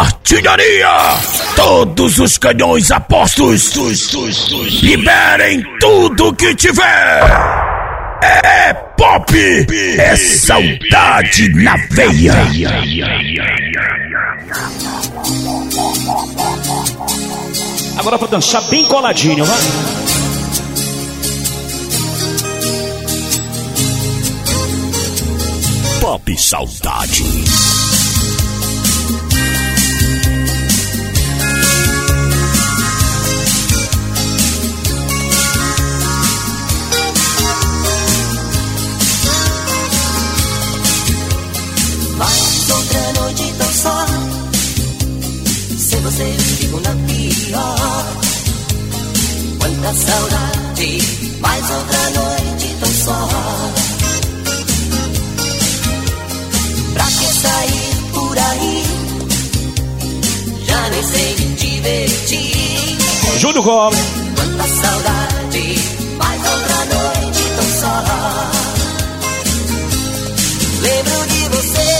Artilharia! Todos os canhões apostos! Liberem tudo que tiver! É pop! É saudade na veia! Agora pra dançar bem coladinho, vai. Pop Saudade. Fico na pior Quanta saudade Mais outra noite tão só Pra que sair por aí Já nem sei me divertir Júlio Gomes. Quanta saudade Mais outra noite tão só Lembro de você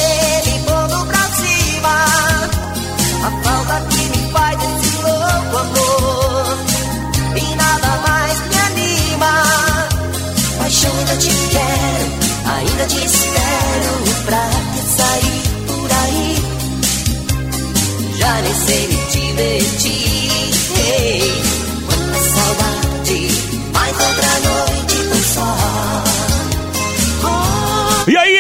quero, ainda te espero Pra sair por aí. Já nem sei me divertir Ei, Quanta saudade, mais outra noite tão só E aí,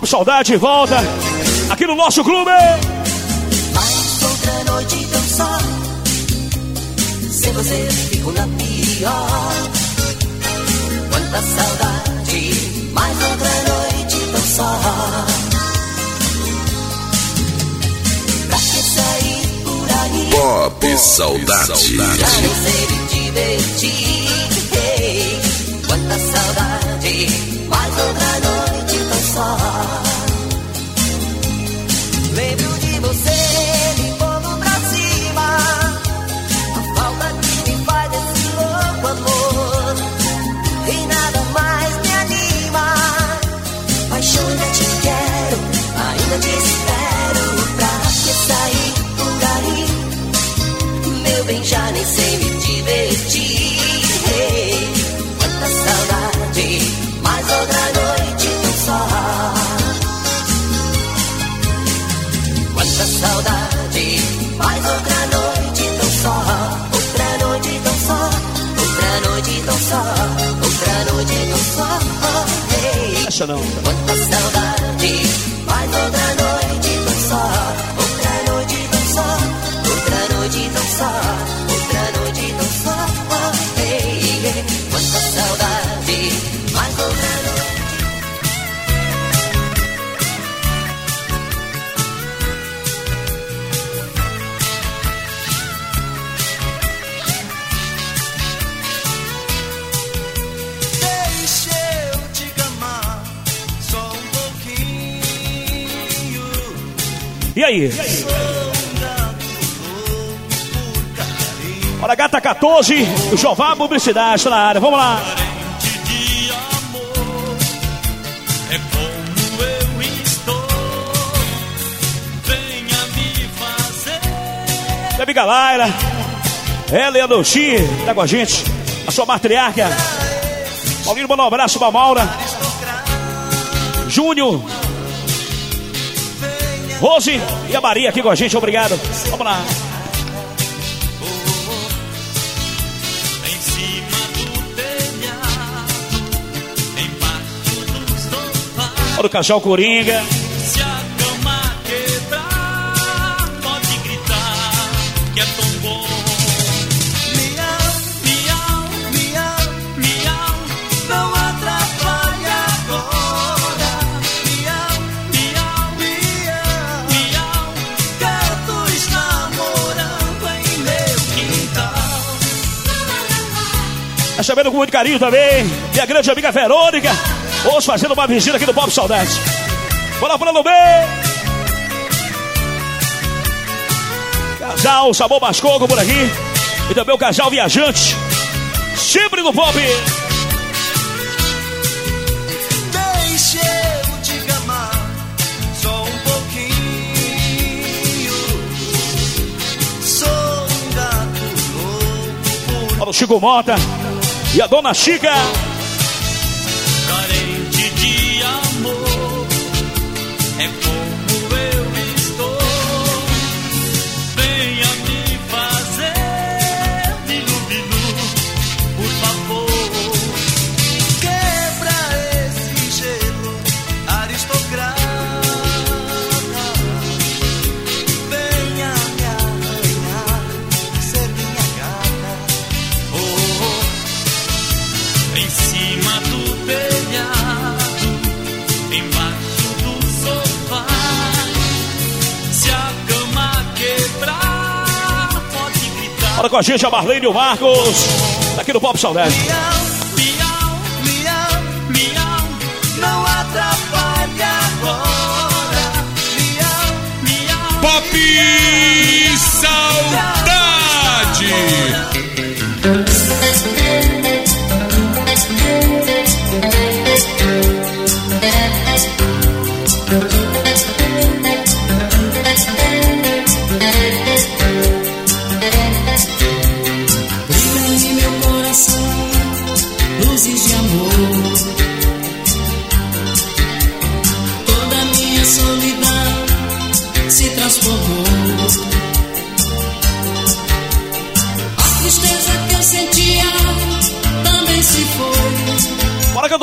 Pop Saudade volta aqui no nosso clube. Mais outra noite tão só Sem você eu fico na pior Quanta saudade Mais outra noite tão só Pra que sair por aí Pop Saudade. Já nem sei me divertir Quanta saudade Mais outra noite tão só Lembro de você não. Aí? Olha, gata 14, o Jová Publicidade tá na área. Vamos lá. Amiga Laila, ela e a Douxi, tá com a gente. A sua matriarca. Paulinho, manda um abraço pra Maura. Júnior. Rose e a Maria aqui com a gente, obrigado. Vamos lá. Olha o casal Coringa. Sabendo com muito carinho também. Minha grande amiga Verônica. Hoje fazendo uma visita aqui no Pop Saudade. Bora, Bruno B. Casal, sabor Mascogo por aqui. E também o casal viajante. Sempre no pop. Um um Chico Mota. E a dona Chica. carente de amor. É como Olha com a gente a Marlene e o Marcos. Daqui no Pop Saudade. Miau, Miau,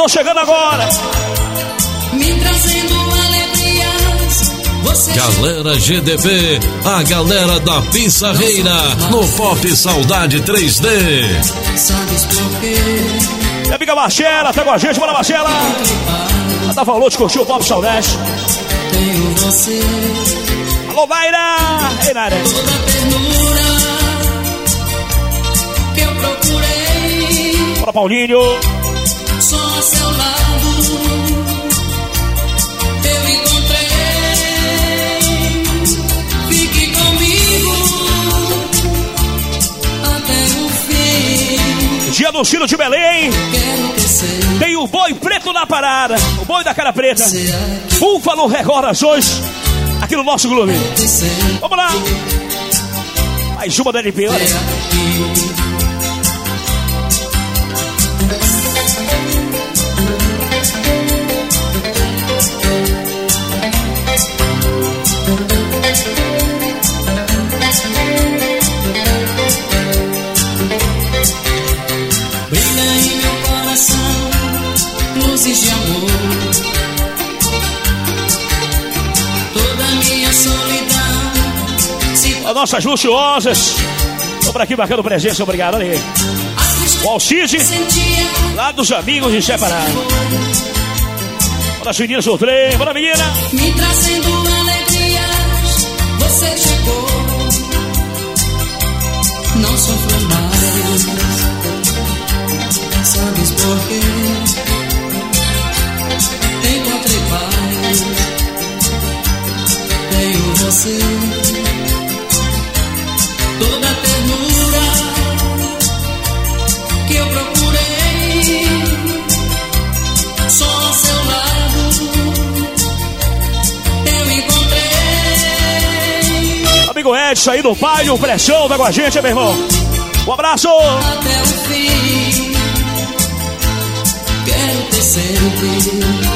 tô chegando agora. me trazendo alegrias. Você Galera GDB, a galera da Pissarreira, no Pop Saudade 3D. sabes por quê? Minha amiga Marcela, tá com a gente, bora Marcela. Ela tá falando de curtir o Pop Saudade. Tenho você, Alô, Naira! Ei, Naira. toda a ternura que eu procurei. Bora, Paulinho. Do Chino de Belém. Tem o boi preto na parada. O boi da cara preta. Búfalo Recordações. Aqui no nosso clube. Vamos lá. Mais uma da LP, olha. De amor. Toda minha solidão As nossas luxuosas. Tô por aqui marcando presença, obrigado. Olha aí. O Alcide, lá dos amigos de separado. Bora, as meninas do trem. Bora, menina. me trazendo alegrias. Você chegou, não sofro mais. Sabes por quê? Você, toda a ternura que eu procurei. Só ao seu lado eu encontrei. Amigo Edson aí do pai, o Pressão, tá com a gente, meu irmão. Um abraço. até o fim. Quero ter sempre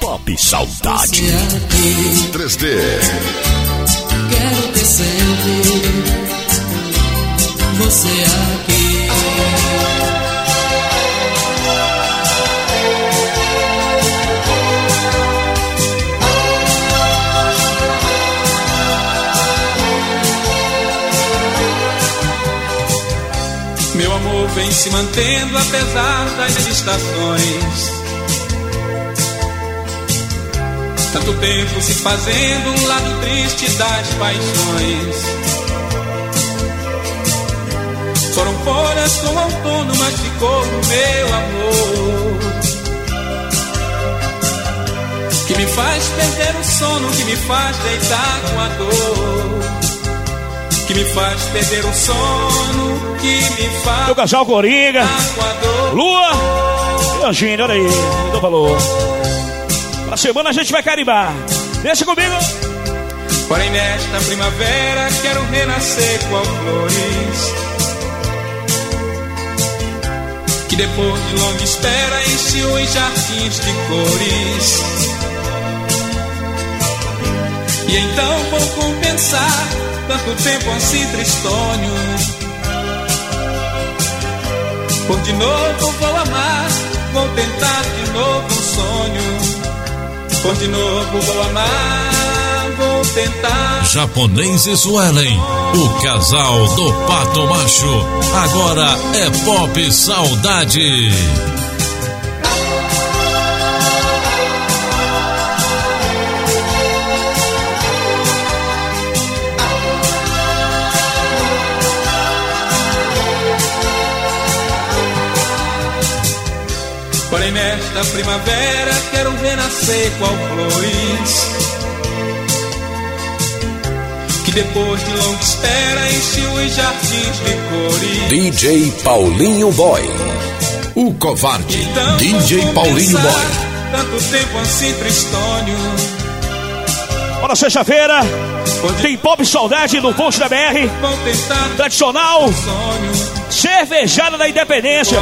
Pop Saudade. você aqui. 3D. Quero você aqui. Meu amor vem se mantendo apesar das estações. Tanto tempo se fazendo um lado triste das paixões. Foram folhas com outono, mas ficou o meu amor. Que me faz perder o sono, que me faz deitar com a dor. Que me faz perder o sono Meu casal Coringa, Lua e olha aí, então falou. Pra semana a gente vai carimbar. Deixa comigo. Porém nesta primavera quero renascer qual flores Que depois de longa espera enche os jardins de cores E então vou compensar tanto tempo assim tristonho Por de novo vou amar, vou tentar de novo um sonho Por de novo vou amar, vou tentar Japonês e Suelen, o casal do Pato Macho. Agora é Pop Saudade. Nesta primavera quero renascer qual flores Que depois de longa espera enche os jardins de cores DJ Paulinho Boy. O covarde. Então DJ Paulinho Boy. Tanto tempo assim tristônio Bora sexta-feira, tem Pop Saudade no Ponte da BR. Tradicional, sonho cervejada da Independência.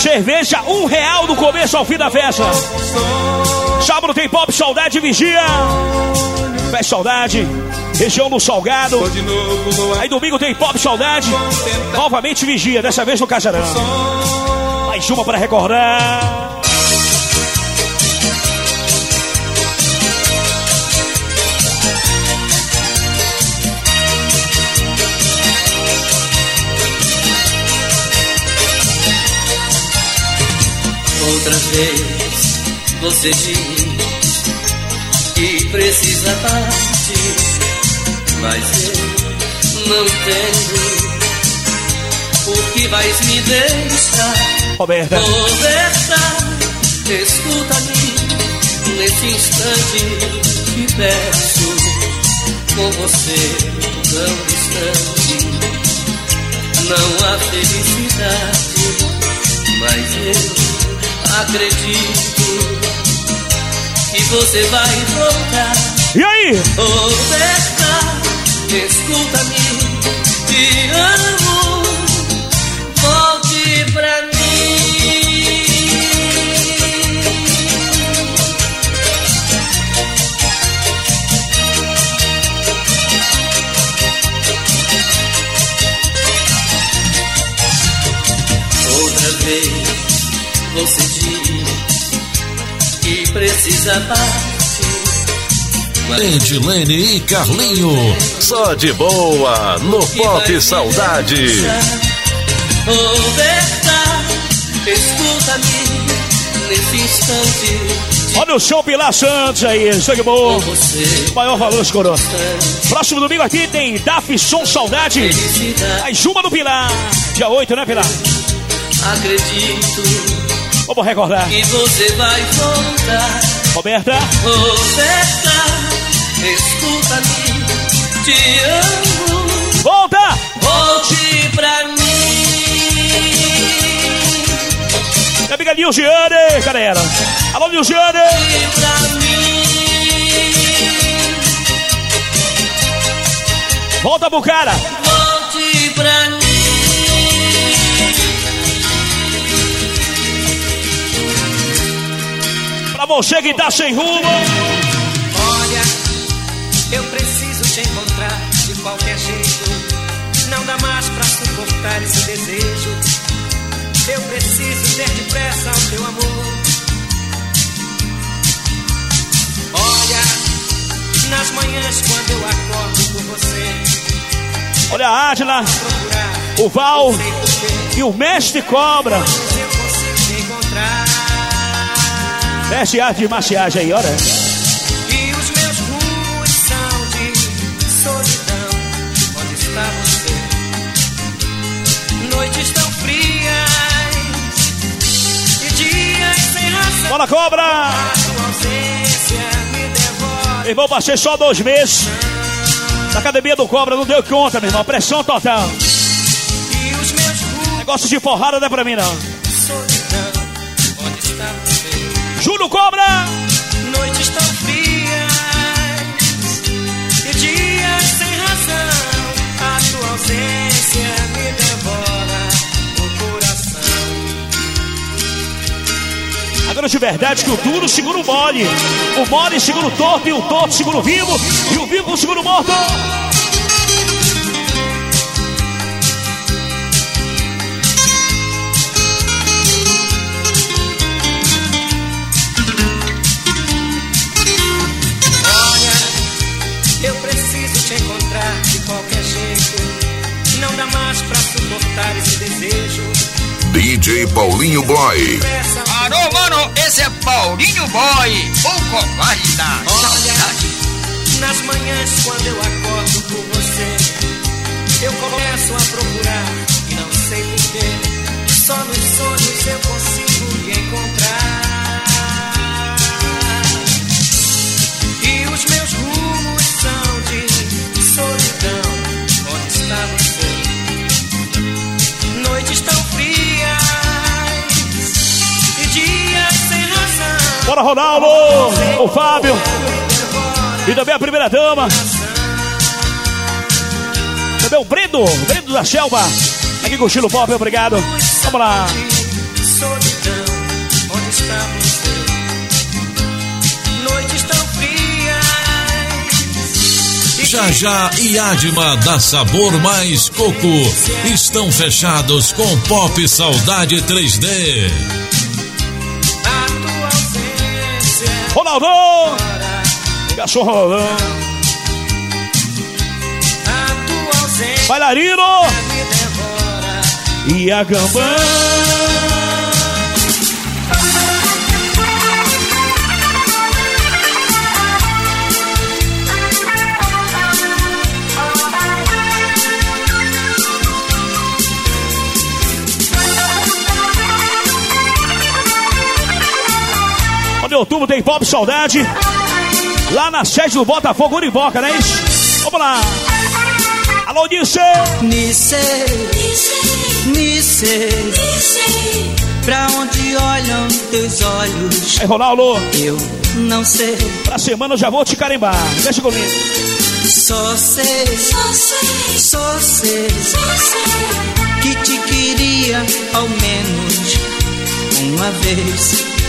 Cerveja um real do começo ao fim da festa. Sábado tem Pop Saudade Vigia. Festa Saudade, região do Salgado. Aí domingo tem Pop Saudade. Novamente Vigia, dessa vez no Casarão. Mais uma para recordar. Outra vez você diz que precisa partir, mas eu não entendo por que vais me deixar. Roberta. Roberta, escuta-me nesse instante te peço com você tão distante. Não há felicidade, mas eu acredito que você vai voltar. E aí? Roberta, escuta-me, te amo, volte pra mim. Outra vez você diz que precisa partir. Edilene e Carlinho, só de boa no Pop Saudade. Roberta, escuta-me nesse instante. Olha o show Pilar Santos aí, bom. Com você, Maior valor, coroa. Próximo domingo aqui tem Daf Som Saudade. Mais uma do Pilar. Dia 8, né, Pilar? Acredito Vamos recordar. que você vai voltar. Roberta, Roberta, escuta-me, te amo. volta! Volte pra mim. Minha amiga Nilgiane, galera. Alô, Nilgiane. Volte pra mim. Volta pro cara. Você que tá sem rumo. Olha, eu preciso te encontrar de qualquer jeito. Não dá mais pra suportar esse desejo. Eu preciso ter depressa o teu amor. Olha, nas manhãs quando eu acordo por você, Olha a Adila, o Val e o Mestre Cobra. Mestre arte de maciagem aí, olha. E os meus rumos são de solidão. Onde está você? Noites tão frias e dias sem razão. Bola Cobra! A tua ausência me devora. Meu irmão, passei só dois meses. Na academia do Cobra, não deu conta, meu irmão. Pressão total. Negócio de porrada não é pra mim, não. Solidão? Júlio Cobra! Noites tão frias e dias sem razão. A tua ausência me devora o coração. Agora de verdade que o duro segura o mole. O mole segura o torto e o torto segura o vivo. E o vivo segura o morto. Pra suportar esse desejo. DJ Paulinho Boy. Alô, mano, esse é Paulinho Boy, o covarde da saudade. Nas manhãs quando eu acordo por você, eu começo a procurar e não sei porquê. Só nos sonhos eu consigo lhe encontrar. E os meus rumos Bora, Ronaldo! O Fábio! E também a primeira dama. Também o Brendo, o Brendo da Selva. Aqui com o estilo pop, obrigado. Vamos lá. Já já e Adma da Sabor Mais Coco estão fechados com Pop Saudade 3D. Ronaldão! Garçom Ronaldão. A tua ausência Bailarino! E a Gambã. Onde outubro tem Pop Saudade. Lá na sede do Botafogo, Uriboca, não é isso? Vamos lá. Alô, Nice! Nice, Nice, pra onde olham teus olhos? Aí, Ronaldo, Eu não sei, pra semana eu já vou te carimbar. Deixa comigo. só sei, só sei que te queria ao menos uma vez.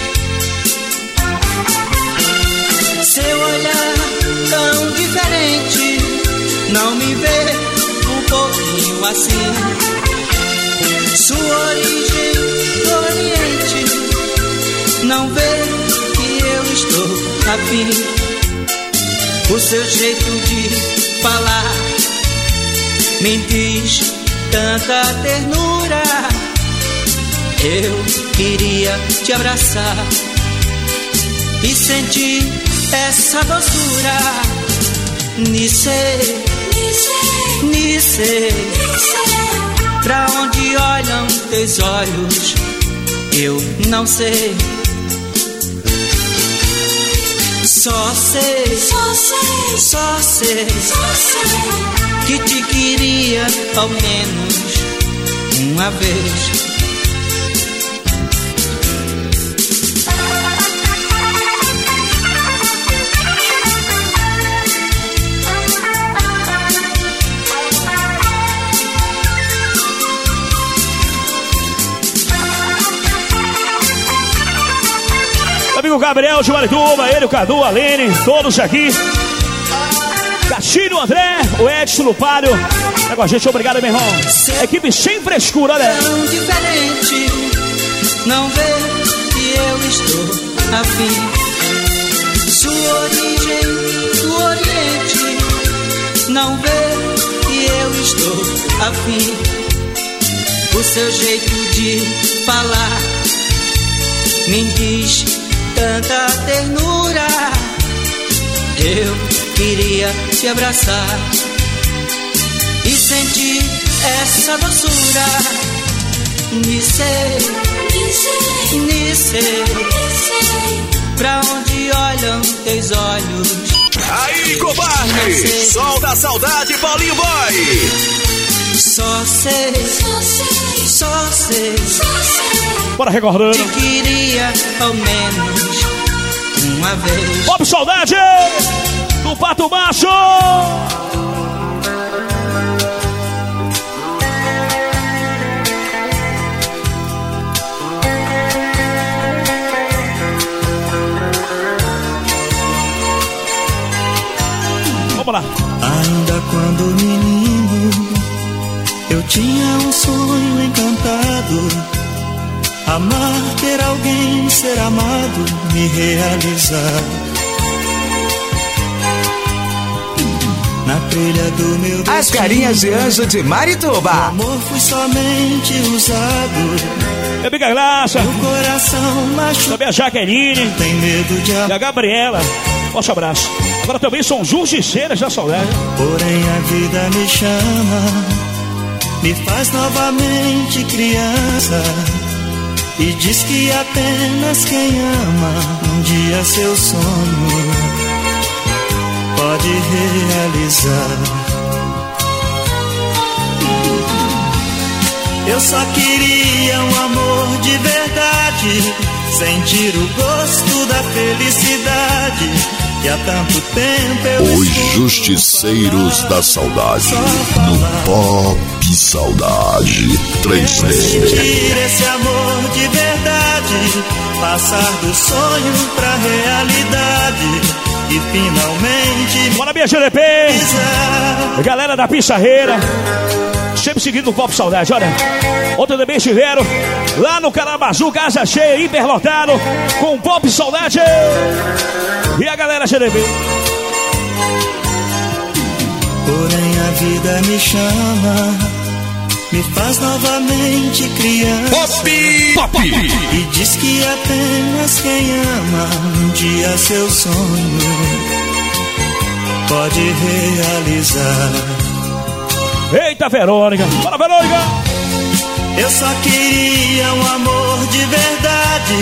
Tão diferente não me vê um pouquinho assim. Sua origem do Oriente não vê que eu estou afim. O seu jeito de falar me diz tanta ternura. Eu queria te abraçar e sentir essa doçura. Nice, Nice, pra onde olham teus olhos, eu não sei. Só sei, só sei que te queria ao menos uma vez. Meu amigo Gabriel, Jumarituba, ele, o Cadu, a Lene, todos aqui. Castilho, André, o Edson, Lupário. Tá com a gente, obrigado, meu irmão. Equipe sem frescura, né? tão diferente. Não vê que eu estou afim. Sua origem do Oriente. Não vê que eu estou afim. O seu jeito de falar me diz tanta ternura. Eu queria te abraçar e sentir essa doçura. Nice, Nice, pra onde olham teus olhos. Aí, covarde! Sol da saudade, Paulinho Boy! Só sei, só você. Bora recordando. Te queria ao menos uma vez. Pop Saudade do Pato Macho. Vamos lá. Ainda quando eu tinha um sonho encantado. Amar, ter alguém, ser amado, me realizar. Na trilha do meu As carinhas de anjo de O Marituba. amor foi somente usado. Minha amiga Graça, O coração machucado também a Jaqueline tem medo de e amar. a Gabriela. Forte abraço. Agora também são justiceiras da saudade. Porém a vida me chama, me faz novamente criança. E diz que apenas quem ama um dia seu sonho pode realizar. Eu só queria um amor de verdade, sentir o gosto da felicidade. E há tanto tempo eu Os Justiceiros falar, da Saudade. No. Pop Saudade 3D. Sentir esse amor de verdade, passar do sonho pra realidade e finalmente Bora, minha GDP. realizar. Galera da Pissarreira. Sempre seguindo o Pop Saudade, olha. Ontem também estiveram lá no Carabazu, casa cheia, hiperlotado, com Pop Saudade. E a galera GDB. Porém a vida me chama, me faz novamente criança. Pop! E diz que apenas quem ama um dia seu sonho pode realizar. Eita, Verônica. Bora, Verônica. Eu só queria um amor de verdade,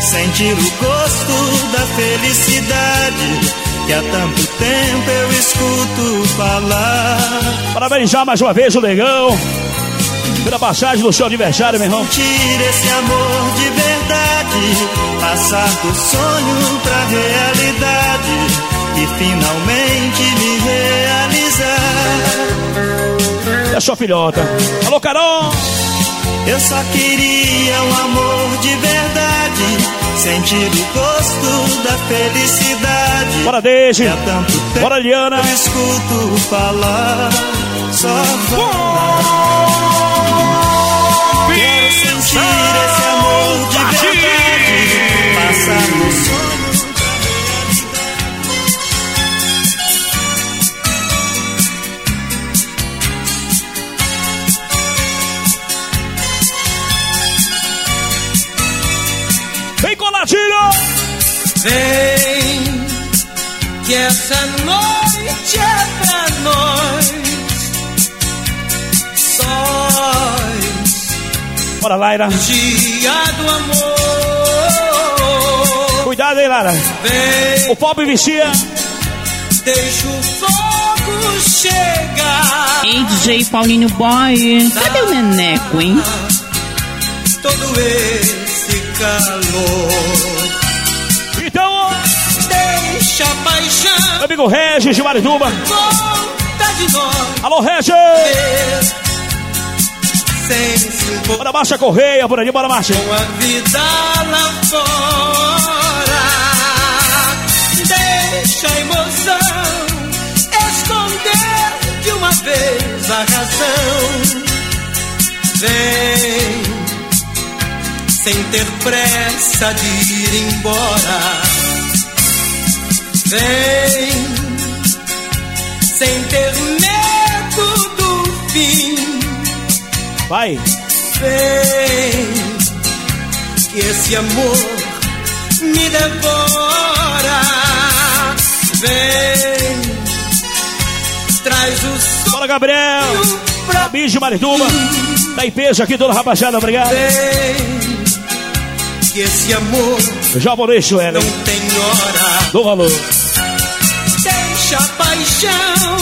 sentir o gosto da felicidade. Que há tanto tempo eu escuto falar. Parabenizar mais uma vez o Negão. Pela passagem do seu aniversário, meu irmão. Sentir esse amor de verdade, passar do sonho pra realidade e finalmente me realizar. É sua filhota. Alô, Carol. Eu só queria um amor de verdade, sentir o gosto da felicidade. Bora. Que há tanto tempo Bora, Liana. eu escuto falar, só falar. Quero sentir esse Vem, que essa noite é pra nós. Sóis, Bora, Laira. dia do amor. Cuidado aí, Lara. Vem, O Pop vicia. deixa o fogo chegar. Ei, DJ Paulinho Boy, cadê o Neneco, hein? Todo esse calor. Deixa paixão meu amigo Regis de Marituba. conta de nós. Alô, Regis. Sem. Bora, Márcia Correia, por ali, bora, Márcia. com a vida lá fora. Deixa a emoção esconder de uma vez a razão. Vem, sem ter pressa de ir embora. Vem, sem ter medo do fim. Vai. Vem, que esse amor me devora. Vem, traz o Bora, Gabriel. sonho pra Bicho Marituba. Da empresa aqui, toda rapaziada, obrigado. Vem, que esse amor Já morei, Suelen. não tem hora. Do valor. Deixa a paixão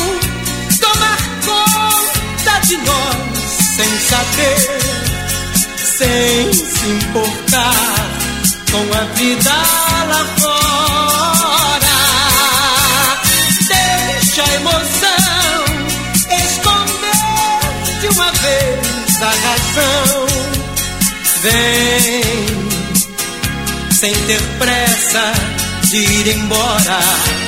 tomar conta de nós sem saber importar com a vida lá fora. Deixa a emoção esconder de uma vez a razão. Vem sem ter pressa de ir embora.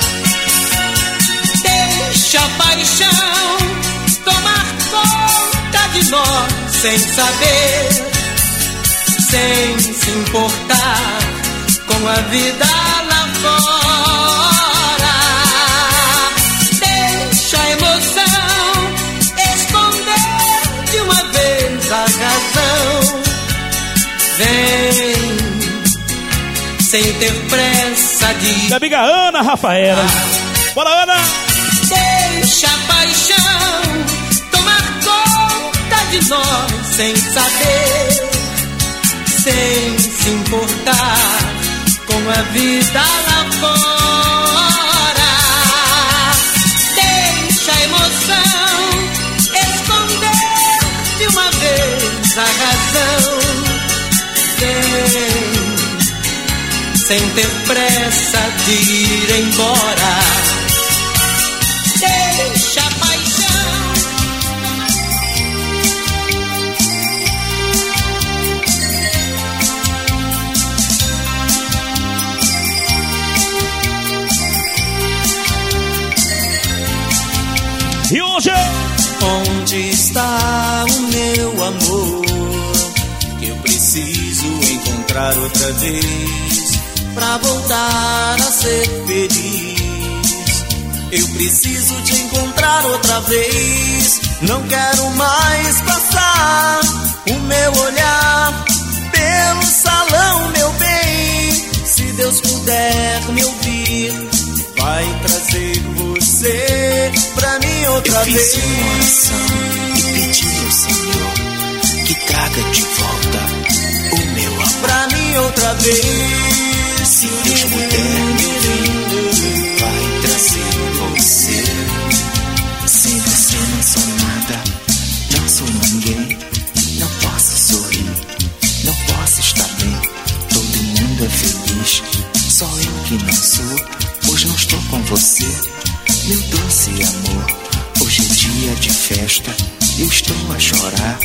Deixa a paixão tomar conta de nós sem saber, sem se importar com a vida lá fora. Deixa a emoção esconder de uma vez a razão. Vem sem ter pressa de Minha amiga Ana Rafaela. Bora, Ana! Paixão tomar conta de nós sem saber, sem se importar com a vida lá fora. Deixa a emoção esconder de uma vez a razão. Vem sem ter pressa de ir embora. E hoje? Onde está o meu amor? Eu preciso encontrar outra vez pra voltar a ser feliz. Eu preciso te encontrar outra vez. Não quero mais passar o meu olhar pelo salão, meu outra vez. fiz uma oração e pedi ao Senhor que traga de volta o meu amor. Pra mim outra vez. Se Deus puder me ouvir, vai trazer você. Se você não sou nada, não sou ninguém, não posso sorrir, não posso estar bem. Todo mundo é feliz, só eu que não sou. Hoje não estou com você, meu doce amor. Dia de festa, eu estou a chorar.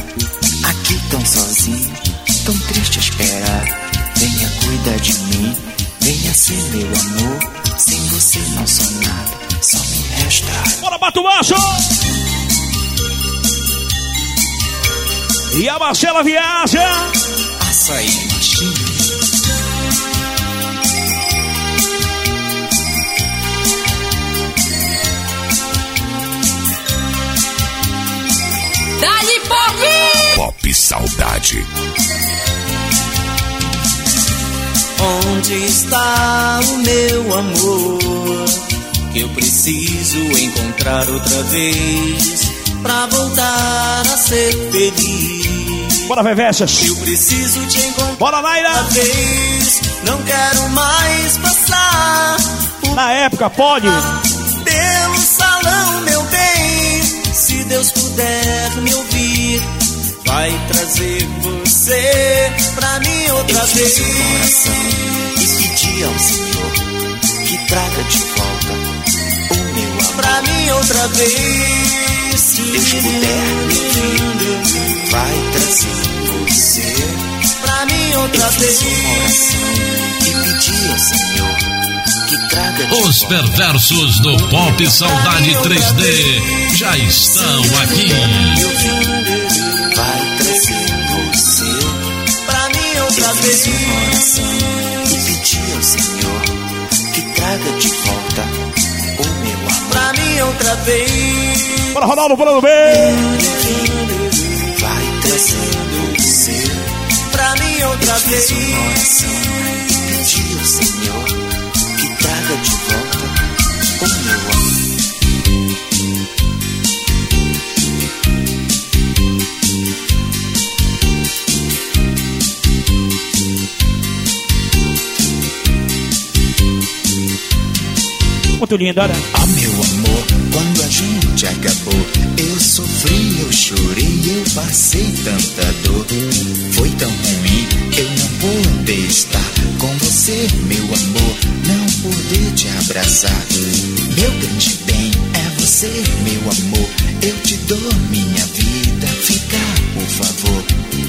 Aqui tão sozinho, tão triste a esperar. Venha cuidar de mim, venha ser meu amor. Sem você não sou nada, só me resta. Bora, Bato Macho! E a Marcela viaja! Açaí Machine. Dali Pop! Pop Saudade. Onde está o meu amor? Que eu preciso encontrar outra vez pra voltar a ser feliz. Bora, Vevechas! Eu preciso te encontrar Bora, Naira! outra vez. Não quero mais passar Na época, pode! pelo salão, meu bem. Se Deus puder me ouvir, vai trazer você pra mim outra Eu vez. fiz uma oração e pedi ao Senhor que traga de volta o meu amor. pra mim outra vez. Se Deus puder me ouvir, vai trazer você. pra mim outra Eu fiz vez. uma oração e pedi ao Senhor Os perversos do Pop Saudade 3D já estão aqui. vai trazer você. pra mim outra vez. uma oração e pedi ao Senhor que traga de volta o meu amor. Pra mim outra vez. Bora, Ronaldo, plano B! Vai trazer você. Pra mim outra vez. e pedi ao Senhor traga de volta o meu amor. Muito linda, né? Ah, meu amor, quando a gente acabou, eu sofri, eu chorei, eu passei tanta dor. Foi tão ruim, eu não poder estar com você, meu amor, não poder te abraçar. Meu grande bem é você, meu amor, eu te dou minha vida, fica, por favor.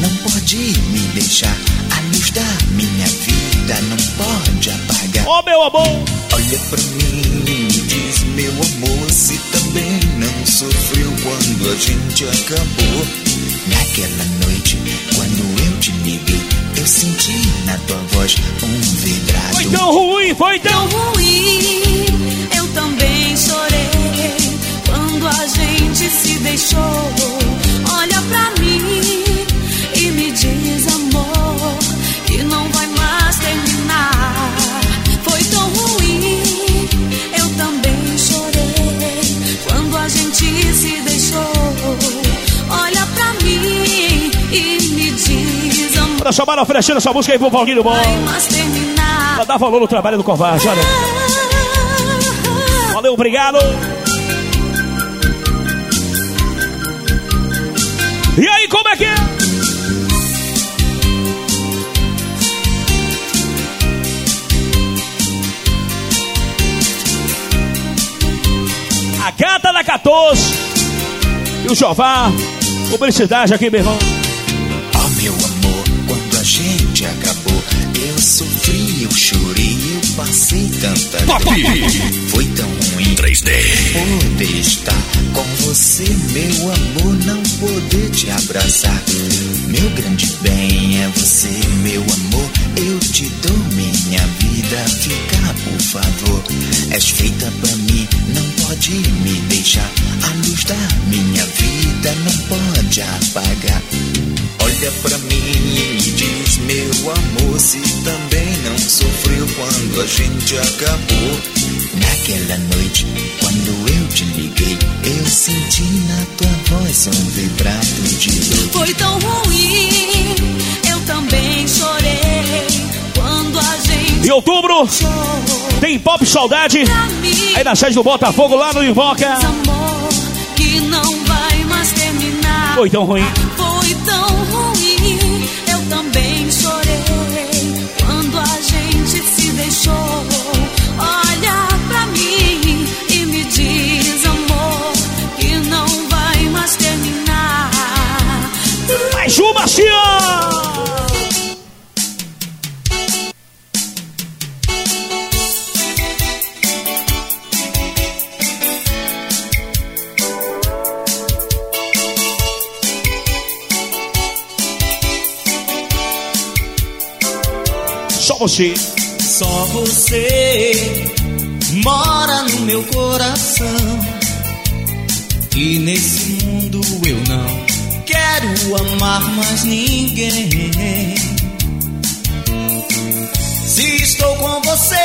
Não pode me deixar. A luz da minha vida não pode apagar. Ô meu amor! Olha pra mim e diz, meu amor, se também não sofreu quando a gente acabou. Naquela noite, quando eu te liguei, eu senti na tua voz um vibrato. Foi tão ruim, foi tão ruim. Eu também chorei quando a gente se deixou. Pra chamar oferecendo essa música aí pro Paulinho Bom. Pra dar valor no trabalho do covarde, olha. Valeu, obrigado. E aí, como é que é? A gata da 14 e o Jová. Publicidade aqui, meu irmão. Passei tanta Pop. Foi tão ruim 3D. poder estar com você, meu amor, não poder te abraçar. Meu grande bem é você, meu amor, eu te dou minha vida, fica por favor. És feita pra mim, não pode me deixar. A luz da minha vida não pode apagar. Olha pra mim e me diz, meu amor, se também quando a gente acabou. Naquela noite, quando eu te liguei, eu senti na tua voz um vibrato de dor. Foi tão ruim, eu também chorei quando a gente Em outubro tem Pop Saudade. Aí na sede do Botafogo, lá no Invoca. amor que não vai mais terminar. Foi tão ruim. Só você. Só você mora no meu coração. E nesse mundo eu não quero amar mais ninguém. Se estou com você,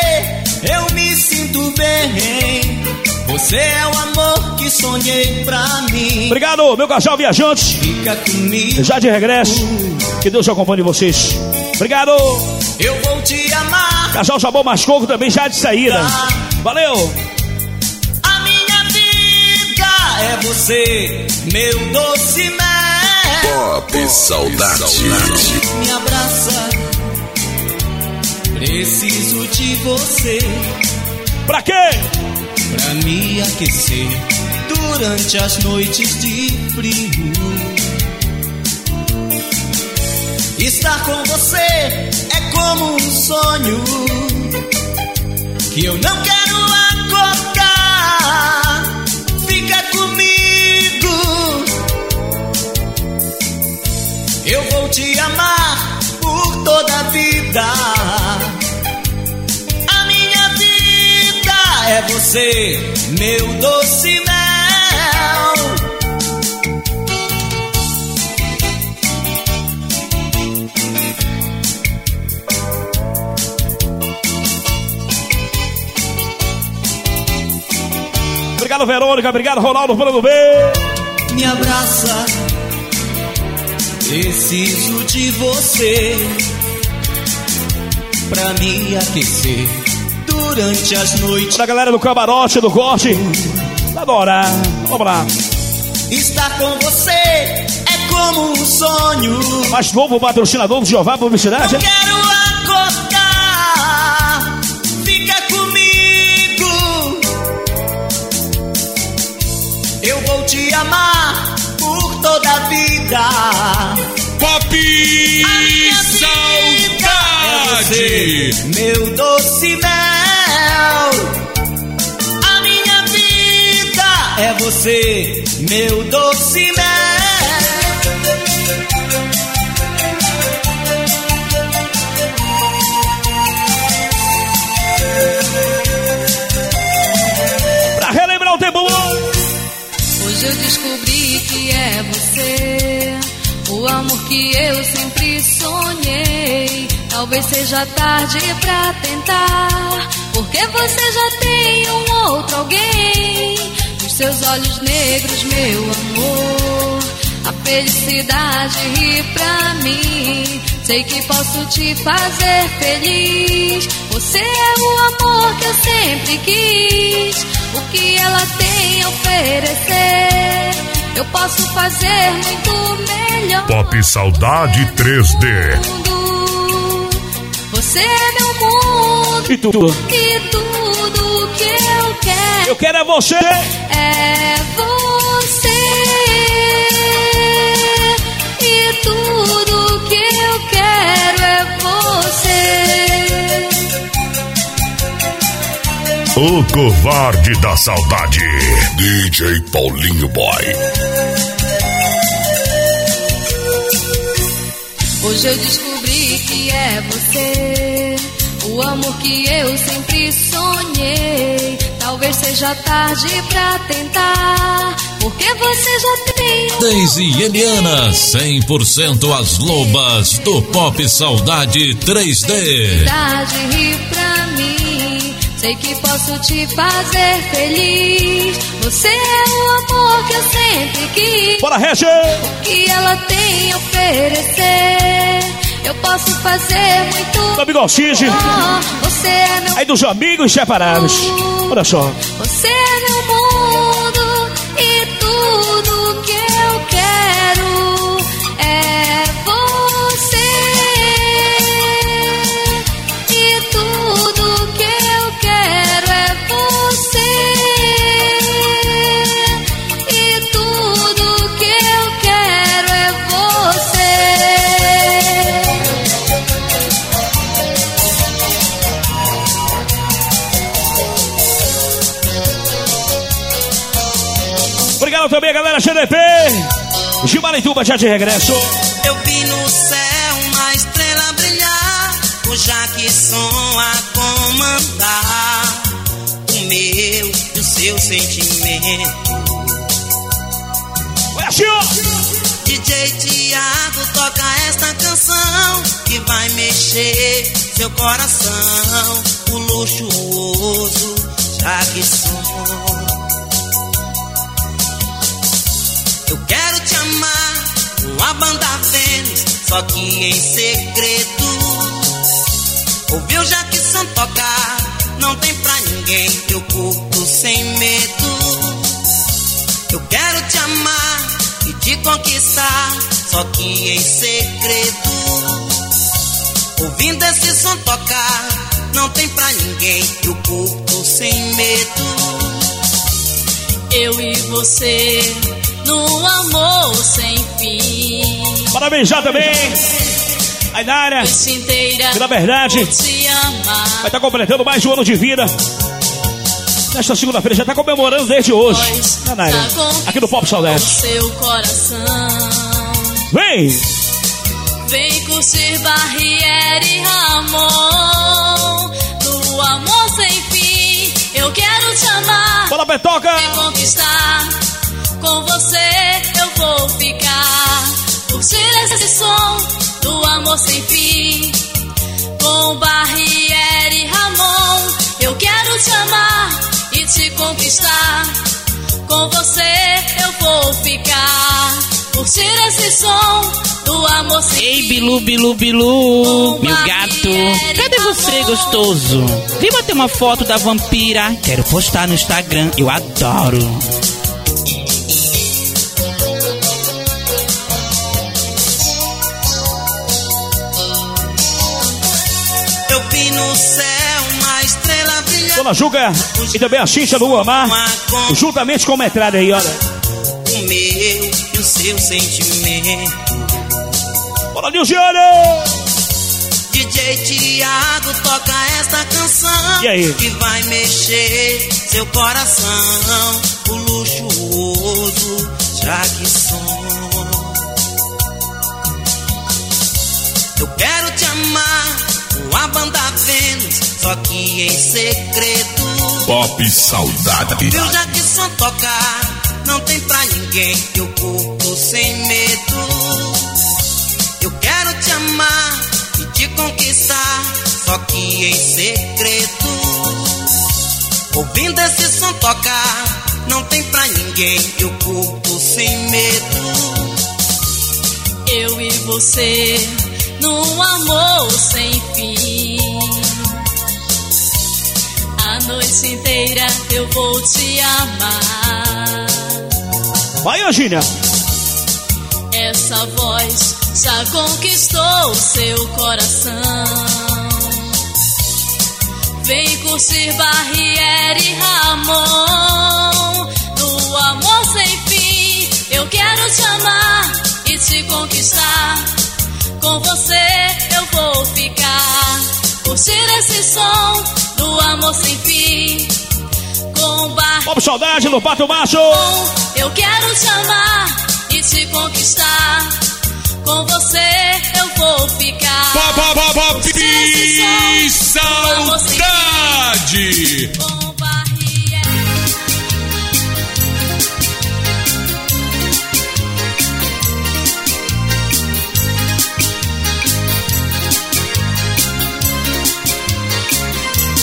eu me sinto bem. Você é o amor que sonhei pra mim. Obrigado, meu casal viajante. Fica comigo. Já de regresso. Que Deus acompanhe vocês. Obrigado. Eu vou te amar. Casal Sabor Mascoco também já de saída. Valeu. A minha vida é você, meu doce mel. Pop Saudade. Me abraça. Preciso de você Pra quê? pra me aquecer durante as noites de frio. Estar com você é como um sonho que eu não quero acordar. Fica comigo. Eu vou te amar por toda a vida. A minha vida é você, meu doce mel. Obrigado, Verônica. Obrigado, Ronaldo, plano B. Me abraça. Preciso de você pra me aquecer durante as noites. Da galera do camarote, do corte. Agora, vamos lá. Estar com você é como um sonho. Mais novo patrocinador do Jeová Publicidade. Quero acordar, amar por toda a vida. Pop Saudade! Meu doce mel. A minha vida é você, meu doce mel. Eu descobri que é você, o amor que eu sempre sonhei. Talvez seja tarde pra tentar, porque você já tem um outro alguém. Nos seus olhos negros, meu amor, a felicidade ri pra mim. Sei que posso te fazer feliz. Você é o amor que eu sempre quis. O que ela tem oferecer, eu posso fazer muito melhor. Pop Saudade 3D. Você é meu mundo E tudo. e tudo que eu quero Eu quero é você. é você. E tudo que eu quero é você. O covarde da saudade. DJ Paulinho Boy. Hoje eu descobri que é você, o amor que eu sempre sonhei. Talvez seja tarde pra tentar, porque você já tem um Daisy e Eliana, 100% as lobas do Pop Saudade 3D. Verdade ri pra mim. Sei que posso te fazer feliz. Você é o amor que eu sempre quis. Bora, Regi! O que ela tem a oferecer, eu posso fazer muito. Meu amigo Xige. melhor. Você é meu Aí dos amigos separados. Olha só. Você é meu Também, galera GDP. Gilmarituba já de regresso. Eu vi no céu uma estrela brilhar, o Jackson a comandar. O meu e o seu sentimento. Gil! DJ Tiago toca esta canção que vai mexer seu coração. O luxuoso Jackson. Banda Vênus, só que em segredo. Ouviu Jackson tocar, não tem pra ninguém, eu curto sem medo. Eu quero te amar e te conquistar, só que em segredo. Ouvindo esse som tocar, não tem pra ninguém, eu curto sem medo. Eu e você no amor sem fim. Parabéns já também. Aí na área. Que na verdade vai estar completando mais um ano de vida. Nesta segunda-feira já está comemorando desde hoje. Na área. Aqui no Pop Saudade. Seu coração Vem! vem curtir Barriere Ramon. No amor sem fim, eu quero te amar. Fala, Petoca! Te conquistar. Com você eu vou ficar. Curtir esse som do amor sem fim. Com Barriere Ramon, eu quero te amar e te conquistar. Com você eu vou ficar. Curtir esse som do amor sem Ei, Bilu, Bilu, Bilu, meu gato. Cadê você, gostoso? Vem bater uma foto da vampira. Quero postar no Instagram, eu adoro. Dona Juga e também a Cincha do Guamar, juntamente com o metralha aí, olha. O meu e o seu sentimento. Bora, Nilgiane! DJ Tiago toca esta canção E aí? que vai mexer seu coração. O luxuoso Jackson. Eu Só que em segredo. Pop Saudade. Viu Jackson tocar, não tem pra ninguém. Eu curto sem medo. Eu quero te amar e te conquistar, só que em segredo. Ouvindo esse som tocar, não tem pra ninguém. Eu curto sem medo. Eu e você num amor sem fim. Noite inteira eu vou te amar. Vai, Angília! Essa voz já conquistou seu coração. Vem curtir Barriere e Ramon. No amor sem fim, eu quero te amar e te conquistar. Com você eu vou ficar. Curtir esse som do amor sem fim. Com Barriere. Pop Saudade no Pato Macho! Eu quero te amar e te conquistar. Com você eu vou ficar. Do amor sem fim. Saudade.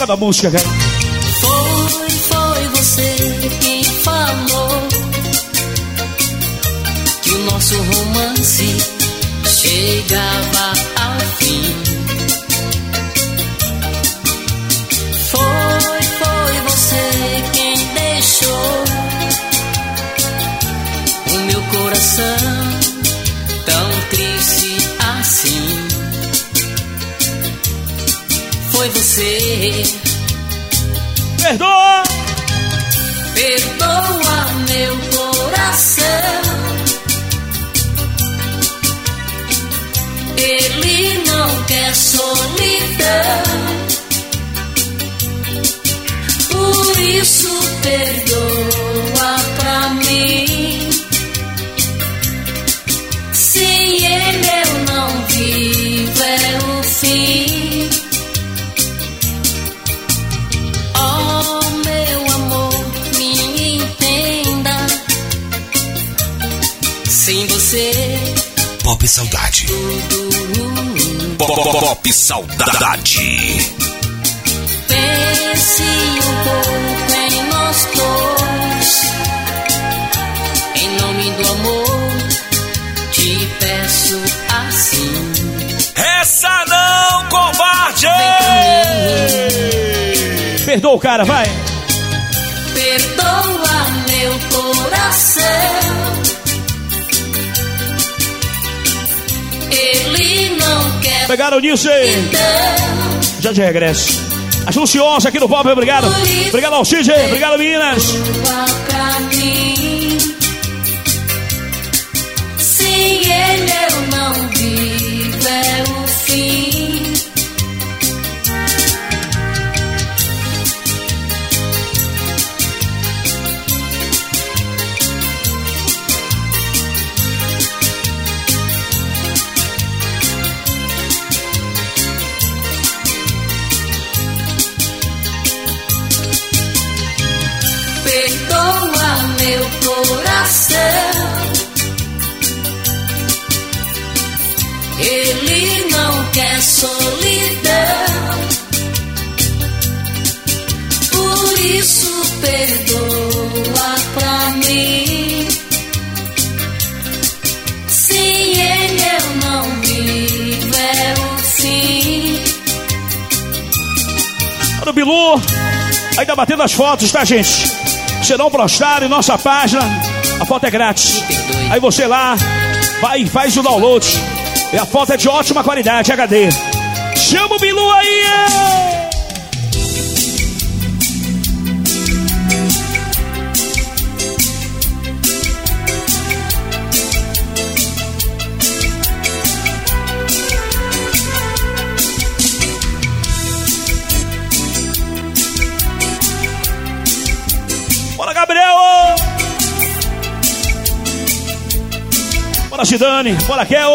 Cada música, cara. Foi, foi você quem falou que o nosso romance chegava ao fim. Foi, foi você quem deixou o meu coração tão triste assim. Foi você. Perdoa! Perdoa meu coração. Ele não quer solidão. Por isso perdoa pra mim. Sem ele eu não vivo, é o fim. Pop Saudade. Pop, pop, pop Saudade. pense um pouco em nós dois. Em nome do amor, te peço assim. Essa não, covarde! Perdoa o cara, vai! Perdoa meu coração. Pegaram o Nilson! perdão. Já de regresso. As Luciosas aqui no Pop, obrigado. Obrigado ao CJ, obrigado meninas. Mim. Ele eu não vivo, é o fim. Coração. Ele não quer solidão. Por isso perdoa pra mim. Sem ele eu não vivo, é o fim. Olha o Bilu. Aí tá batendo as fotos, tá, gente? Serão postaram em nossa página. A foto é grátis. Aí você lá, vai faz o download. E a foto é de ótima qualidade, HD. Chama o Bilu aí! Bora, Gidane! Bora, Kel!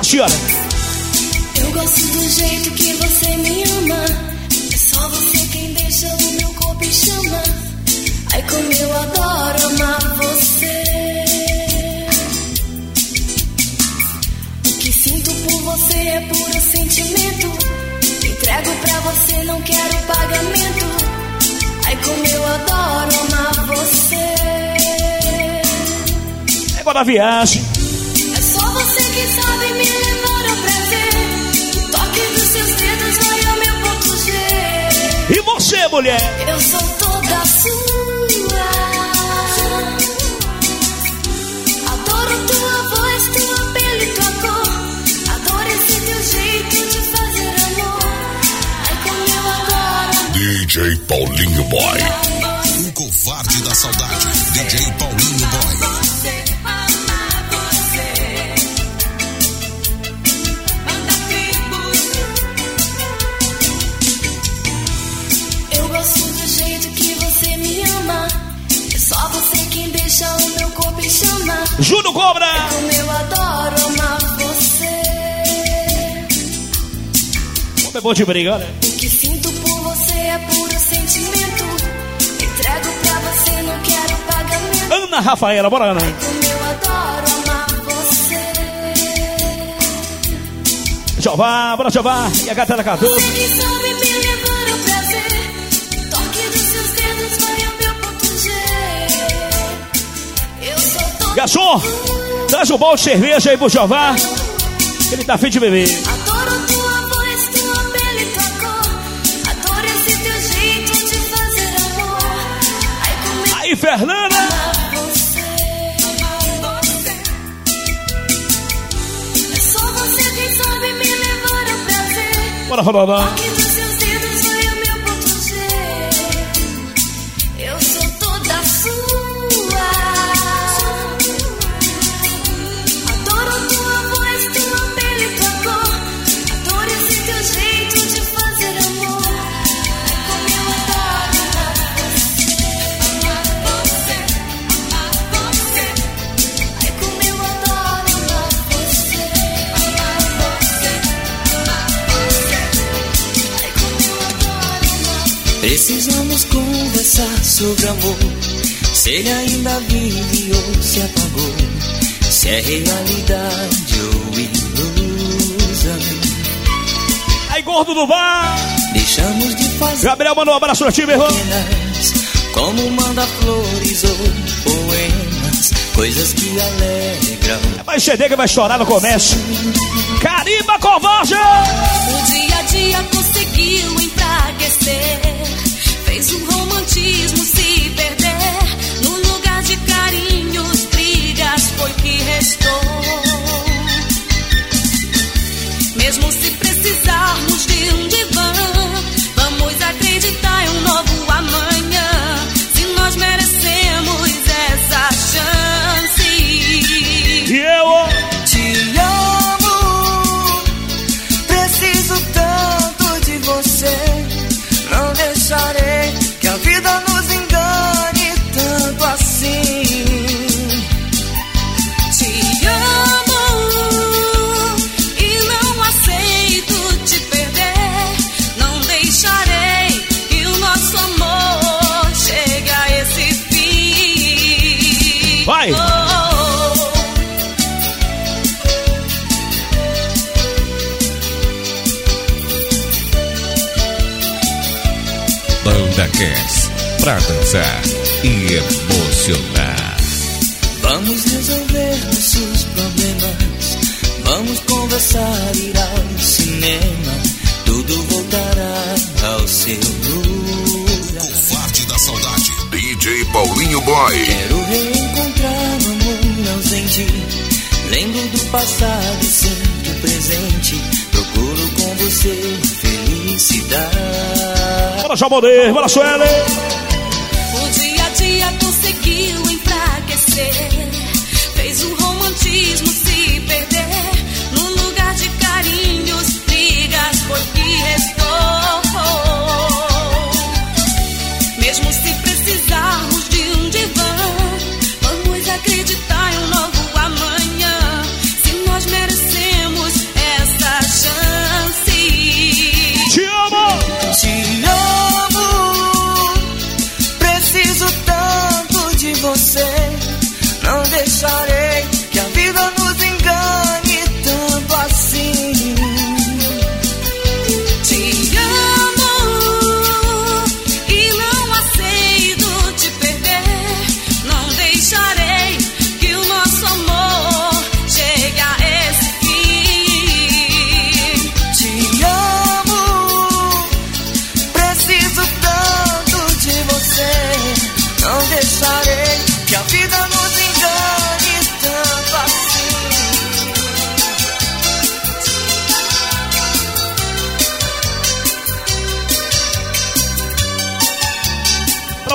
A senhora! Eu gosto do jeito que você me ama. É só você quem deixa o meu corpo em chama. Ai, como eu adoro amar você. O que sinto por você é puro sentimento. Entrego pra você, não quero pagamento. Ai, como eu adoro amar É igual da viagem. É só você que sabe me levar ao prazer. O toque dos seus dedos vai ao meu ponto G. E você, mulher? Eu sou toda sua. Adoro tua voz, tua pele, tua cor. Adoro esse teu jeito de fazer amor. Ai, como eu adoro. DJ Paulinho Boy. O covarde da saudade. DJ Paulinho Boy. chama, meu corpo chama. Juro Cobra! É como eu adoro amar você. Como é bom de brigar, né? O que sinto por você é puro sentimento. Entrego pra você, não quero pagamento. Ana Rafaela, bora, Ana. É como eu adoro amar você. Bora Jová. E a gata da 14. Garçom, traz um balde de cerveja aí pro Jeová. Ele tá afim de beber. Adoro tua voz, tua pele, tua cor. Adoro esse teu jeito de fazer amor. Ai, como eu Aí, Fernanda. você. É só você quem sabe me levar ao prazer. Bora, Rolando. Que sobre amor. Se ele ainda vive ou se apagou. Se é realidade ou ilusão. Aí, gordo do bar. Deixamos de fazer Gabriel mandou um abraço pra ti, meu irmão. como manda flores ou poemas, coisas que alegram. Vai CD que vai estourar no comércio. Carimba Covarde! O dia a dia conseguiu enfraquecer. Fez o romantismo se perder. No lugar de carinhos, brigas foi que restou. Mesmo se precisarmos de um divã, pra dançar e emocionar. Vamos resolver nossos problemas. Vamos conversar, ir ao cinema. Tudo voltará ao seu lugar. Covarde da saudade. DJ Paulinho Boy. Quero reencontrar o amor ausente. Lembro do passado e sinto presente. Procuro com você felicidade. Bora, Jamonê, bora, Suelen dia conseguiu enfraquecer. Fez o romantismo se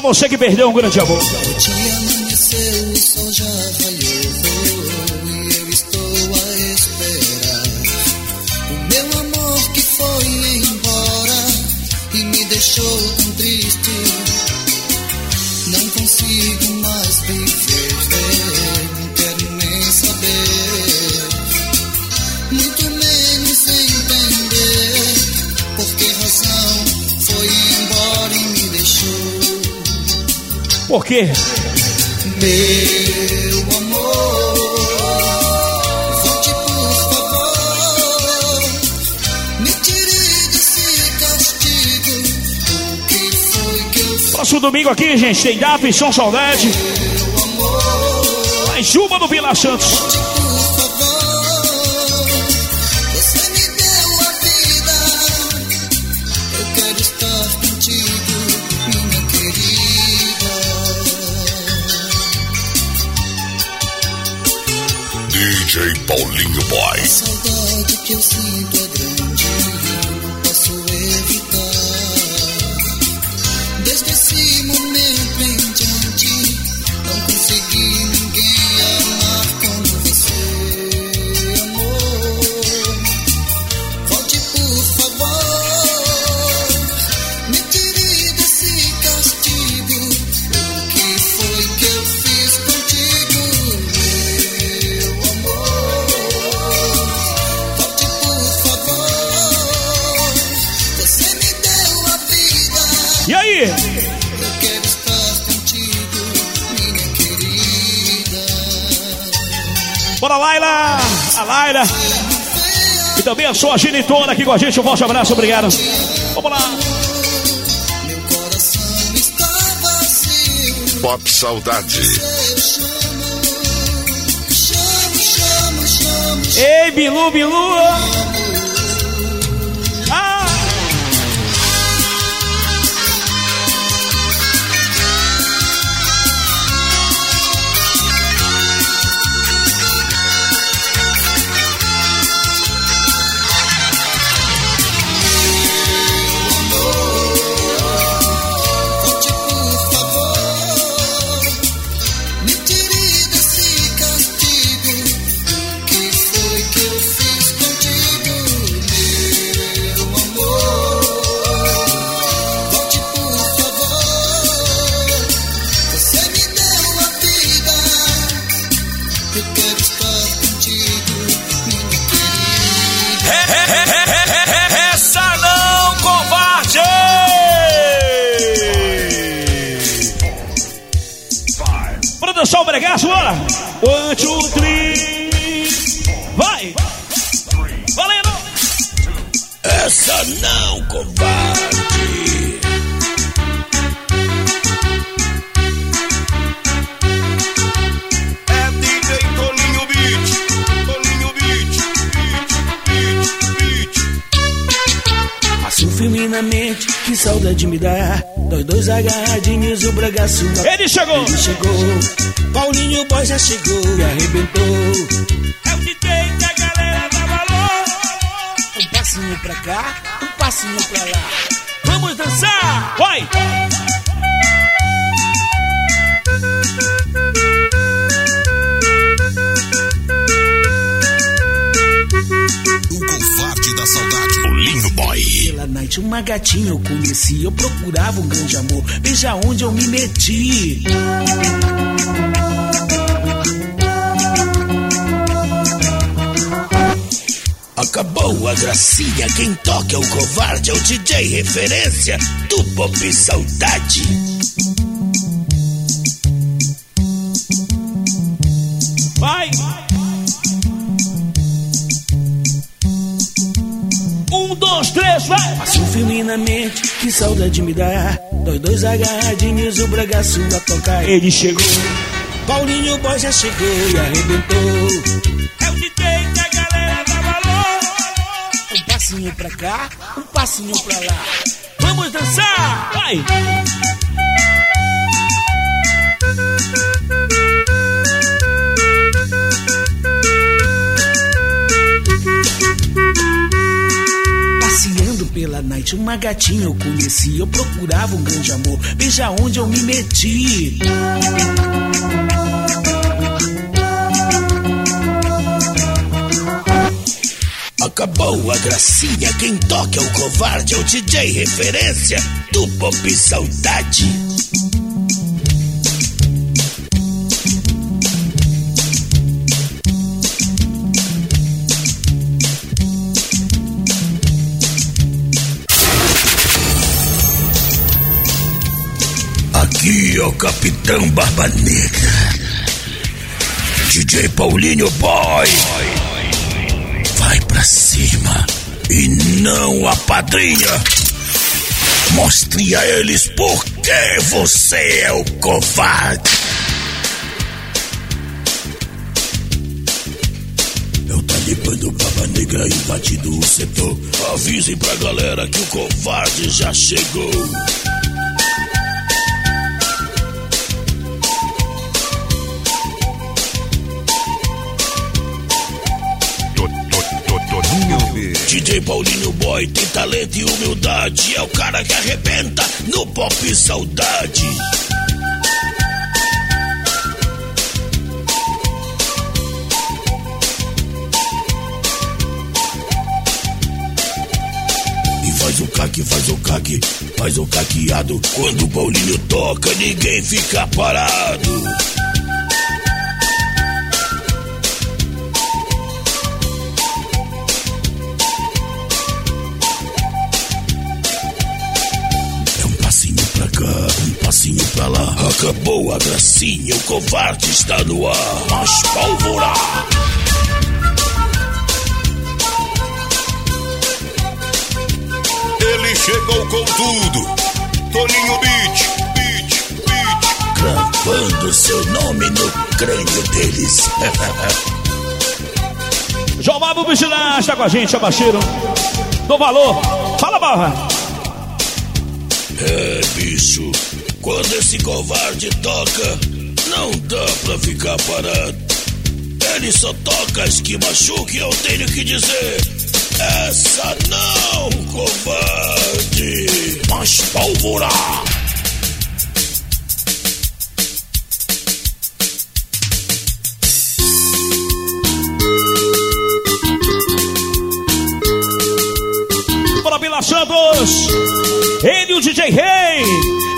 Você que perdeu um grande amor. Amanheceu, o sol já. Por quê? Meu amor, volte por favor, me tire desse castigo. O que foi que eu Próximo domingo aqui, gente, tem Daf, São Saudade. Meu amor, Mais uma do Vila Santos. Paulinho Boy. A saudade que eu sinto é Mayra. E também a sua genitora aqui com a gente. Um forte abraço, obrigado. Vamos lá. Pop Saudade. Ei, Bilu, Bilu. Church pegar sua. Ele chegou! Ele chegou! Paulinho Boy já chegou e arrebentou. É o DJ que a galera dá valor. Um passinho pra cá, um passinho pra lá. Vamos dançar! Vai! Night, uma gatinha eu conheci. Eu procurava um grande amor. Veja onde eu me meti. Acabou a gracinha, quem toca é o covarde, é o DJ referência do Pop Saudade. Filme na mente, que saudade me dá. Dois, dois agarradinhos, o bragaço a tocar. Ele chegou. Paulinho Boy já chegou e arrebentou. É o DJ que a galera dá valor. Um passinho pra cá, um passinho pra lá. Vamos dançar! Vai! Pela night, uma gatinha eu conheci. Eu procurava um grande amor. Veja onde eu me meti. Acabou a gracinha, quem toca é o covarde, é o DJ referência do Pop Saudade. Aqui é o Capitão Barba Negra. DJ Paulinho Boy. Vai pra cima e não a padrinha. Mostre a eles por que você é o covarde. É o talibã Barba Negra invadindo o setor. Avisem pra galera que o covarde já chegou. DJ Paulinho Boy tem talento e humildade. É o cara que arrebenta no pop saudade. Faz o caque, faz o caque, faz o caqueado. Quando o Paulinho toca, ninguém fica parado. Acabou a gracinha, o covarde está no ar. Mas pólvora! Ele chegou com tudo. Toninho Beat, Beat, Beat. Gravando seu nome no crânio deles. João Babo Vigilante tá com a gente, Abaixeiro. Do valor. Fala, Barra. É, bicho, quando esse covarde toca, não dá pra ficar parado. Ele só toca as que machuca e eu tenho que dizer: Essa não, covarde! Mas pólvora! Bora, Vila Santos. Ele, o DJ Rei.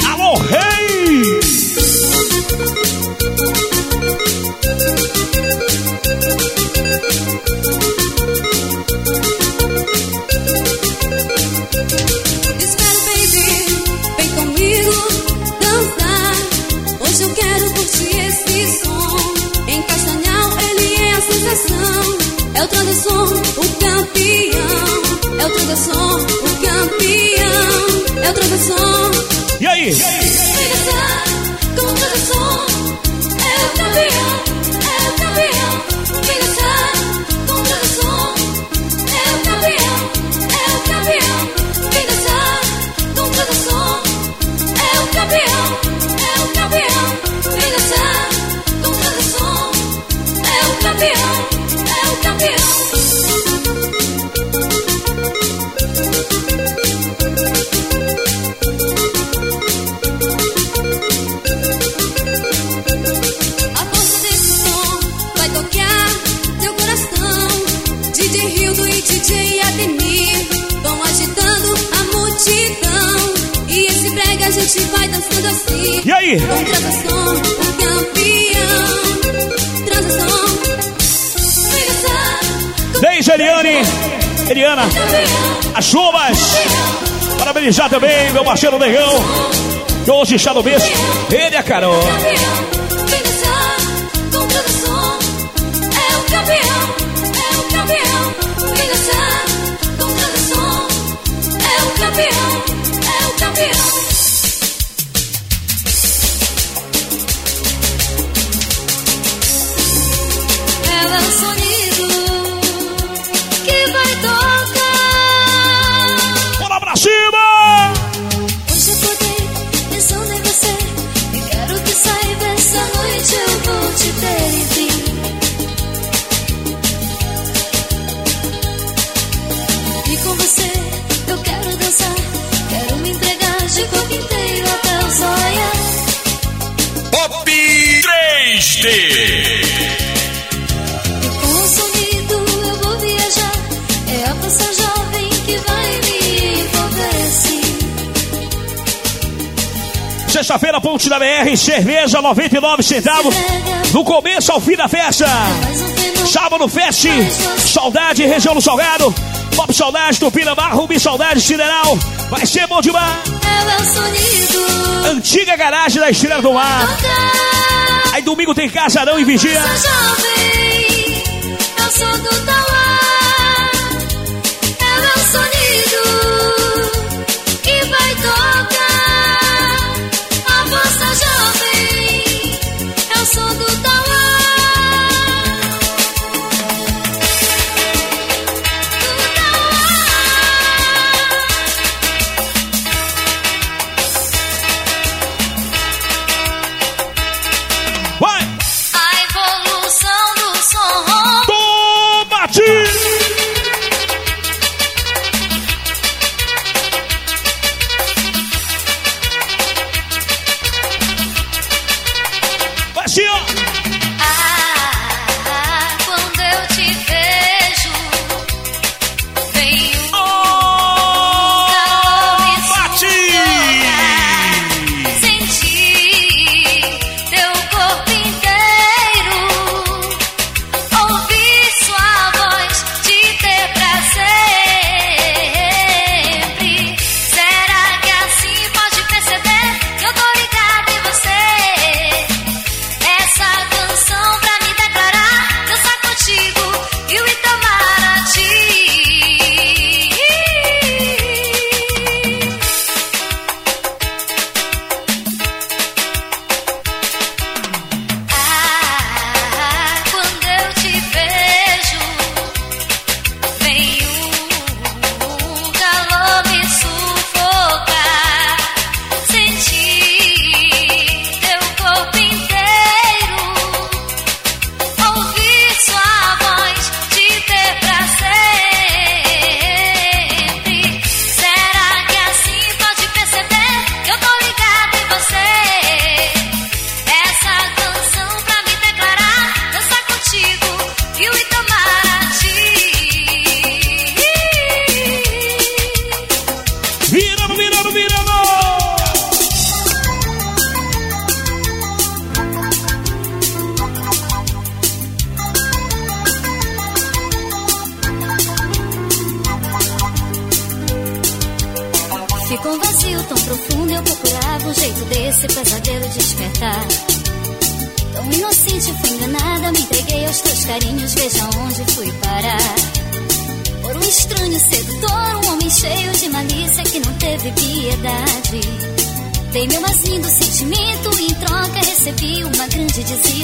É a sensação. É o tradição, o campeão. É o tradição, o campeão. É o tradição. E aí? Vem dançar É aqui. Beijo, Eliane. Eliana. As chuvas. Parabenizar também meu parceiro Negão. Que hoje está no mês. Ele é Carol. da BR, cerveja 99 centavos, do começo ao fim da festa. Sábado Fest, Saudade, região do Salgado, Pop Saudade, Tupinambá, Rubi Saudade, Sideral, vai ser bom demais. Antiga garagem da Estrela do Mar. Aí domingo tem casarão e vigia. Eu sou jovem, eu sou do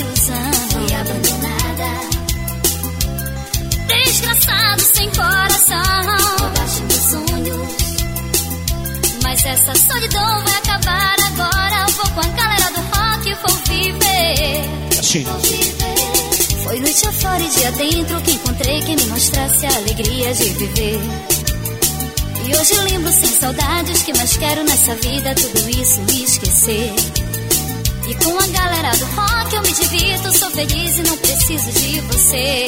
me. E abandonada. Desgraçado, sem coração. Roubaste meus sonhos. Mas essa solidão vai acabar agora. Vou com a galera do rock, vou viver. Vou viver. Foi noite afora e dia dentro que encontrei quem me mostrasse a alegria de viver. E hoje eu lembro sem saudades que mais quero nessa vida tudo isso esquecer. E com a galera do rock eu me divirto, sou feliz e não preciso de você.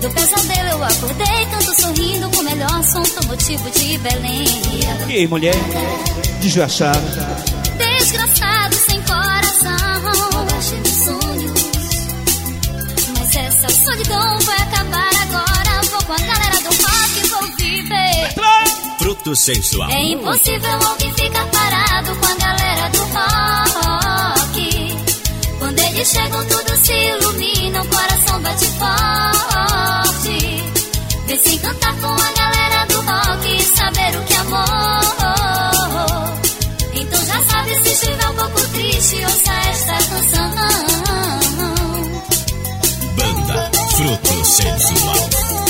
Do pesadelo eu acordei, canto sorrindo com o melhor som motivo de Belém. E aí, mulher? Desgraçado. Desgraçado, sem coração. Abaixei meus sonhos. Mas essa solidão vai acabar agora. Vou com a galera do rock. Fruto sensual. É impossível alguém ficar parado com a galera do rock. Quando eles chegam, tudo se ilumina, o coração bate forte. Vem se encantar com a galera do rock e saber o que é amor. Então já sabe, se estiver um pouco triste, ouça esta canção. Banda Fruto sensual.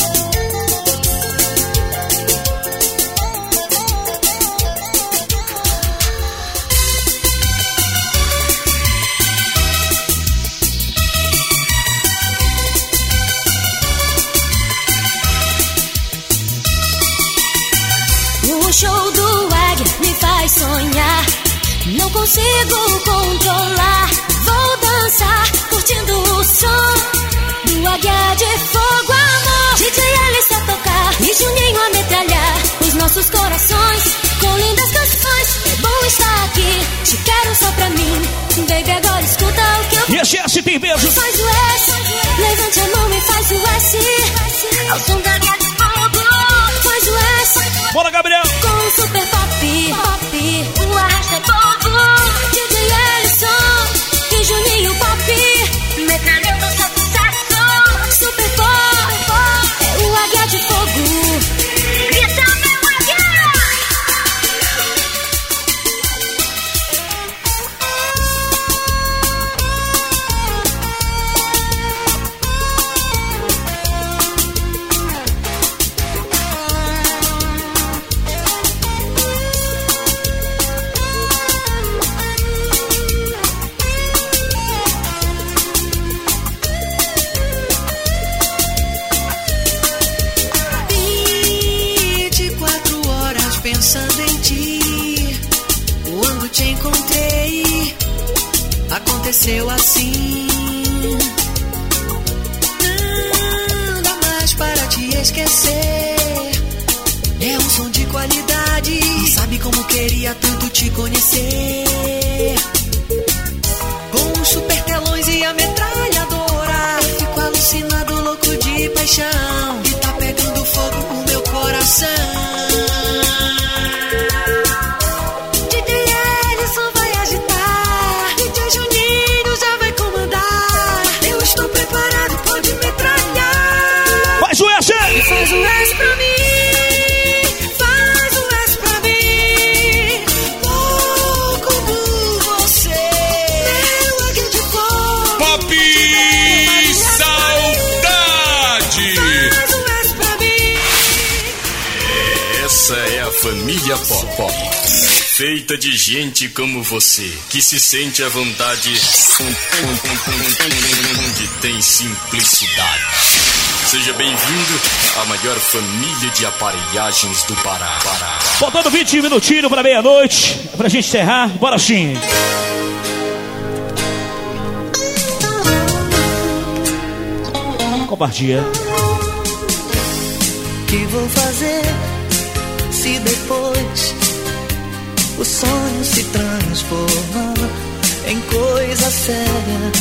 Show do Águia me faz sonhar. Não consigo controlar. Vou dançar, curtindo o som do Águia de Fogo Amor. DJ Alice a tocar e Juninho a metralhar os nossos corações com lindas canções. É bom estar aqui. Te quero só pra mim. Baby, agora escuta o que eu E esse S tem beijo. Faz o S, levante a mão e faz o S. Ao som da Águia Bora, Gabriel! Com super pop, pop, o arrasta povo. Gente como você, que se sente à vontade onde tem simplicidade. Seja bem-vindo à maior família de aparelhagens do Pará. Pará. Faltando 20 minutinhos pra meia-noite. Pra gente encerrar, bora sim. Compartilha. que vou fazer se depois o sonho se transforma em coisa séria?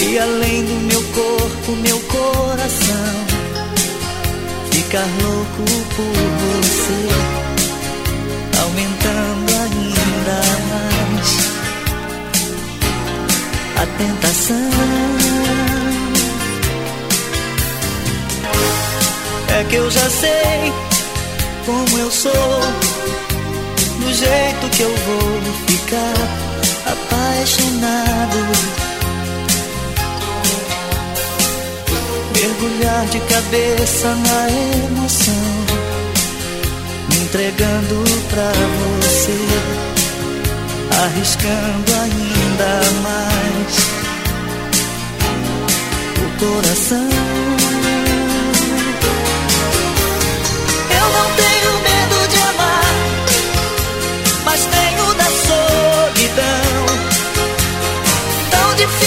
E além do meu corpo, meu coração ficar louco por você, aumentando ainda mais a tentação. É que eu já sei como eu sou, do jeito que eu vou ficar apaixonado. Mergulhar de cabeça na emoção, me entregando pra você, arriscando ainda mais o coração.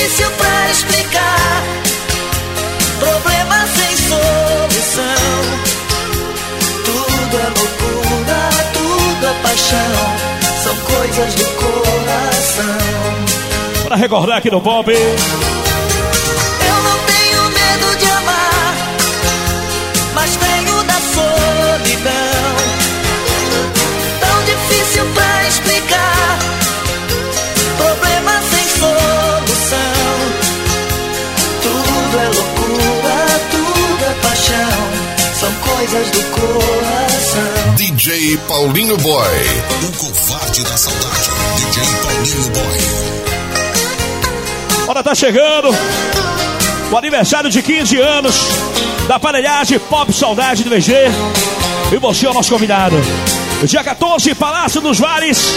difícil pra explicar. Problema sem solução. Tudo é loucura, tudo é paixão. São coisas do coração. Pra recordar aqui no Bob. Coisas do coração. DJ Paulinho Boy. O covarde da saudade. DJ Paulinho Boy. Olha, tá chegando o aniversário de 15 anos da aparelhagem Pop Saudade do VG. E você é o nosso convidado. Dia 14, Palácio dos Vales.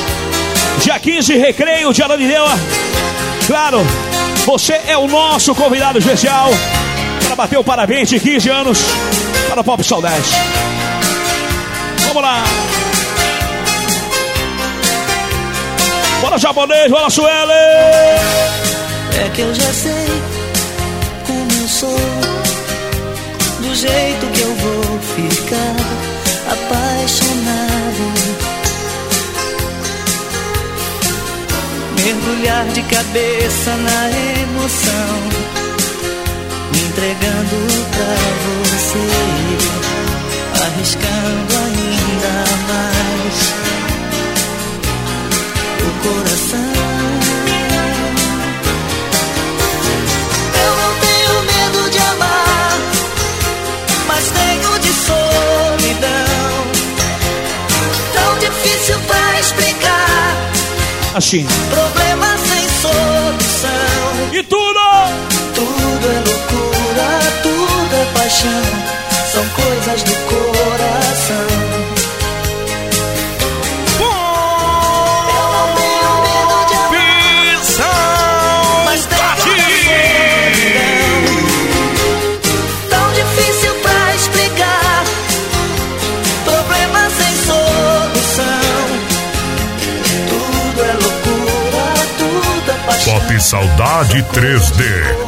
Dia 15, Recreio de Ananindeua. Claro, você é o nosso convidado especial para bater o parabéns de 15 anos para o Pop Saudade. Vamos lá. Bora, japonês, bora, Sueli. É que eu já sei como eu sou, do jeito que eu vou ficar apaixonado. Mergulhar de cabeça na emoção, me entregando pra você, arriscando ainda mais o coração. Eu não tenho medo de amar, mas tenho de solidão. Tão difícil pra explicar, Assim. problema sem solução. E tudo? É loucura, tudo é paixão. Pop Saudade 3D.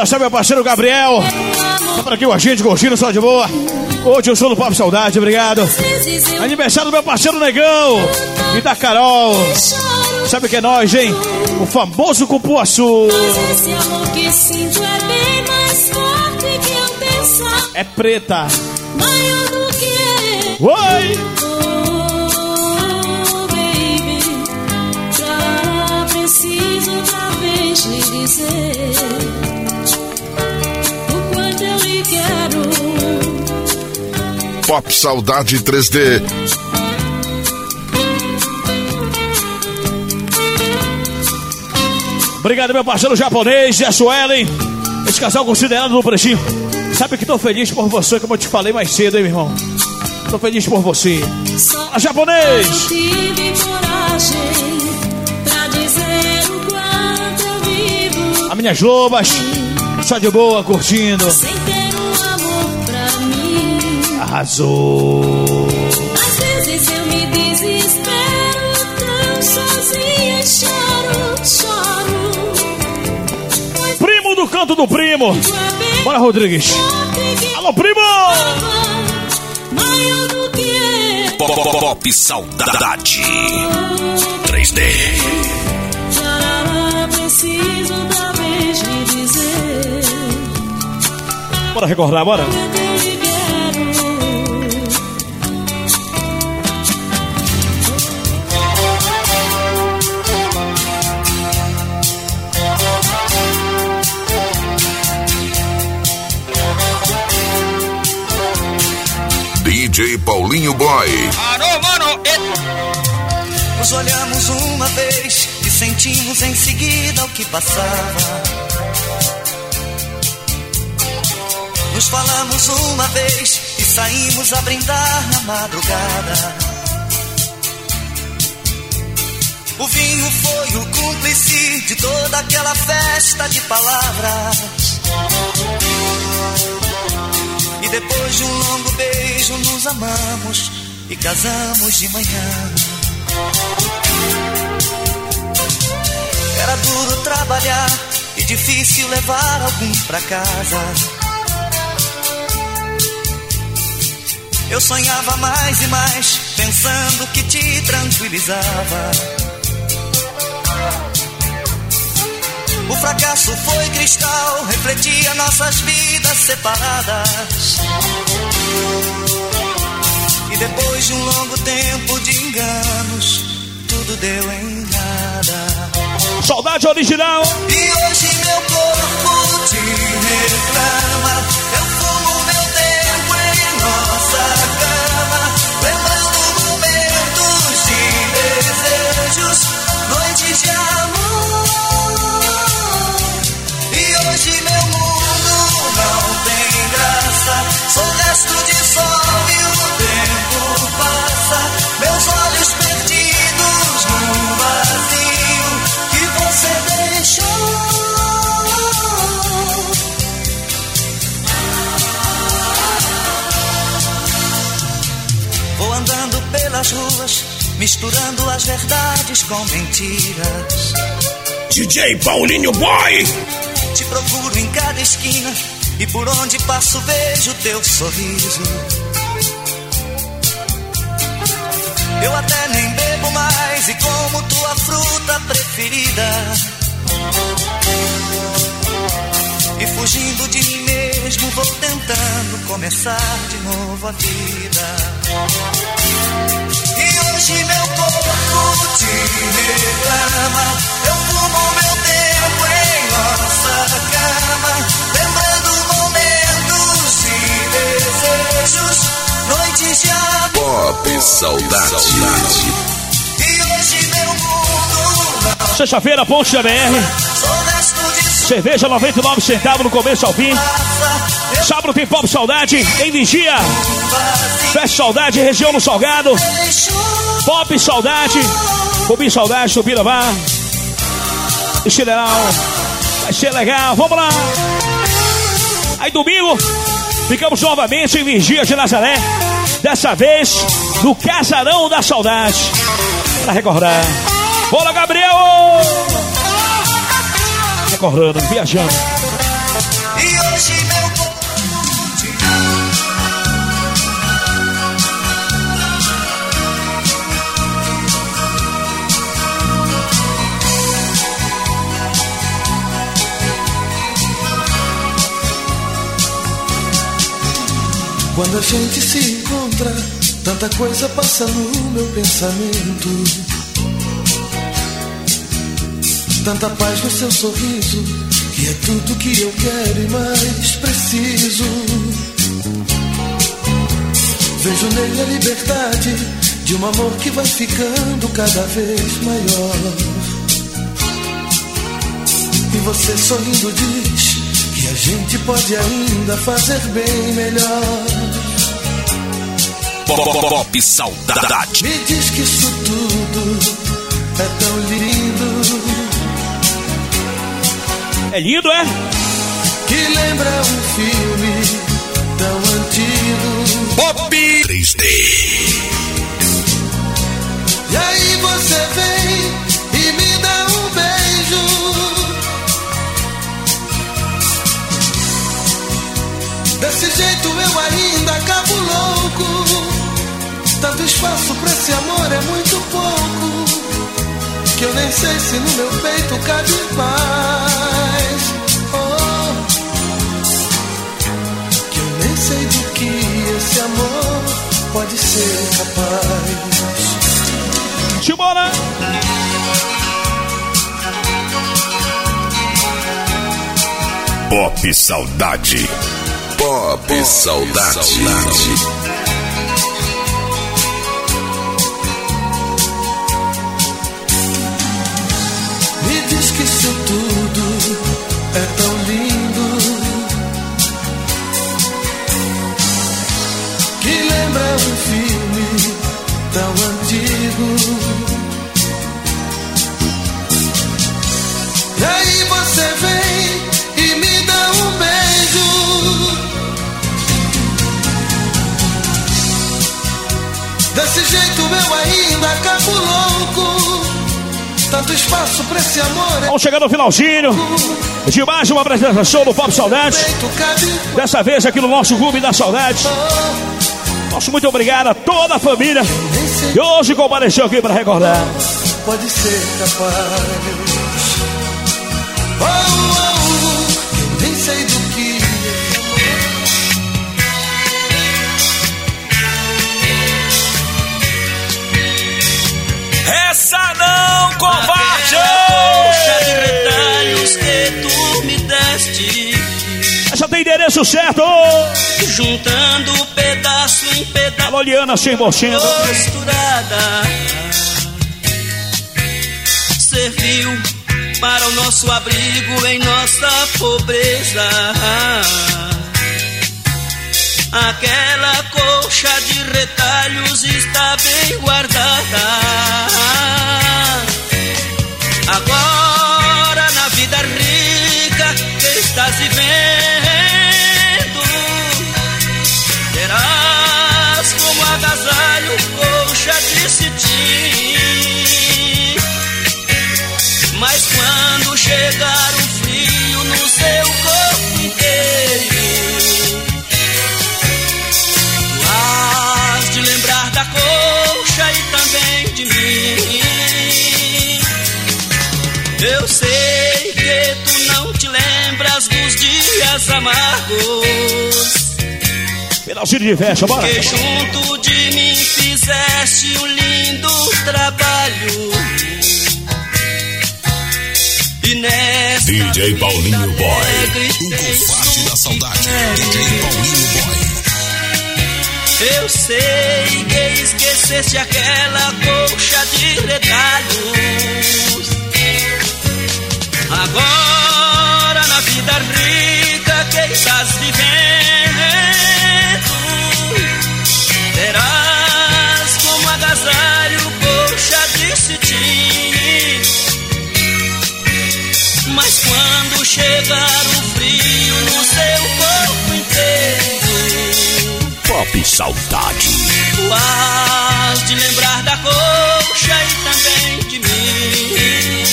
Abraçar meu parceiro Gabriel. Tá por aqui com a gente, curtindo só de boa. Hoje eu sou do Pop Saudade, obrigado. Aniversário do meu parceiro Negão e da Carol. Sabe o que é nós, hein? O famoso cupuaçu. É preta. Oi! Preciso outra vez lhe dizer Pop Saudade 3D. Obrigado, meu parceiro japonês, Suelen. Esse casal considerado no pretinho. Sabe que tô feliz por você, como eu te falei mais cedo, hein, meu irmão? Tô feliz por você. A japonês! Tive coragem pra dizer o quanto eu vivo A minhas lobas, só de boa, curtindo. sem Arrasou! Às vezes eu me desespero tão sozinha, choro, choro. Primo do canto do primo. Bora, Rodrigues. Alô, primo! Do que Pop Saudade 3D. Tarará, preciso outra vez lhe dizer Bora recordar, bora. Boy. Parou, mano! Nos olhamos uma vez e sentimos em seguida o que passava. Nos falamos uma vez e saímos a brindar na madrugada. O vinho foi o cúmplice de toda aquela festa de palavras. E depois de um longo beijo nos amamos e casamos de manhã. Era duro trabalhar e difícil levar algum pra casa. Eu sonhava mais e mais, pensando que te tranquilizava. O fracasso foi cristal, refletia nossas vidas separadas. Depois de um longo tempo de enganos, tudo deu em nada. Saudade original. E hoje meu corpo te reclama. Eu fumo meu tempo em nossa cama, lembrando momentos de desejos, noites de amor. E hoje meu mundo não tem graça. Sou resto de pelas ruas, misturando as verdades com mentiras. DJ Paulinho Boy. Te procuro em cada esquina e por onde passo vejo teu sorriso. Eu até nem bebo mais e como tua fruta preferida. E fugindo de mim mesmo vou tentando começar de novo a vida. E hoje meu corpo te reclama. Eu fumo meu tempo em nossa cama, lembrando momentos de desejos, noites de amor. Pop Saudade. E hoje meu mundo não Sexta-feira, Ponte BR. Cerveja 99 centavos no começo ao fim. Sábado tem Pop Saudade em Vigia. Festa Saudade, região do Salgado. Pop Saudade. Cubim Saudade, Tupinambá. E General. Vai ser legal, vamos lá. Aí domingo, ficamos novamente em Vigia de Nazaré. Dessa vez no Casarão da Saudade. Pra recordar. Bora, Gabriel! Recordando, viajando. E hoje meu Quando a gente se encontra, tanta coisa passa no meu pensamento. Tanta paz no seu sorriso, que é tudo que eu quero e mais preciso. Vejo nele a liberdade de um amor que vai ficando cada vez maior. E você sorrindo diz que a gente pode ainda fazer bem melhor. Pop Saudade. Me diz que isso tudo é tão lindo É lindo, é? que lembra um filme tão antigo. Pop 3D. E aí você vem e me dá um beijo. Desse jeito eu ainda acabo louco. Tanto espaço pra esse amor é muito pouco. Que eu nem sei se no meu peito cabe mais. Oh. Que eu nem sei do que esse amor pode ser capaz. Simbora! Pop Saudade. Pop, Saudade. Me isso tudo é tão lindo que lembra um filme tão antigo. E aí você vem e me dá um beijo. Desse jeito eu ainda acabo louco espaço pra esse amor. Vamos chegar no finalzinho de mais uma apresentação do Pop Saudade. Dessa vez aqui no nosso Clube da Saudade. Nosso muito obrigado a toda a família que hoje compareceu aqui para recordar. Pode ser capaz. Oh, oh, Essa não, covarde! Poxa de retalhos que tu me deste. Já tem endereço certo. Juntando pedaço em pedaço. Alô, Liana 100%. Costurada. Serviu para o nosso abrigo em nossa pobreza. Aquela colcha de retalhos está bem guardada. Agora dias amargos. Finalzinho de festa, bora. Que junto de mim fizeste um lindo trabalho. E nessa DJ Paulinho Boy. O da saudade. DJ Paulinho Boy. Eu sei que esqueceste aquela colcha de retalhos. Agora na vida rica que estás vivendo, terás como agasalho colcha de cetim. Mas quando chegar o frio no seu corpo inteiro, Pop Saudade. Tu has de lembrar da colcha e também de mim.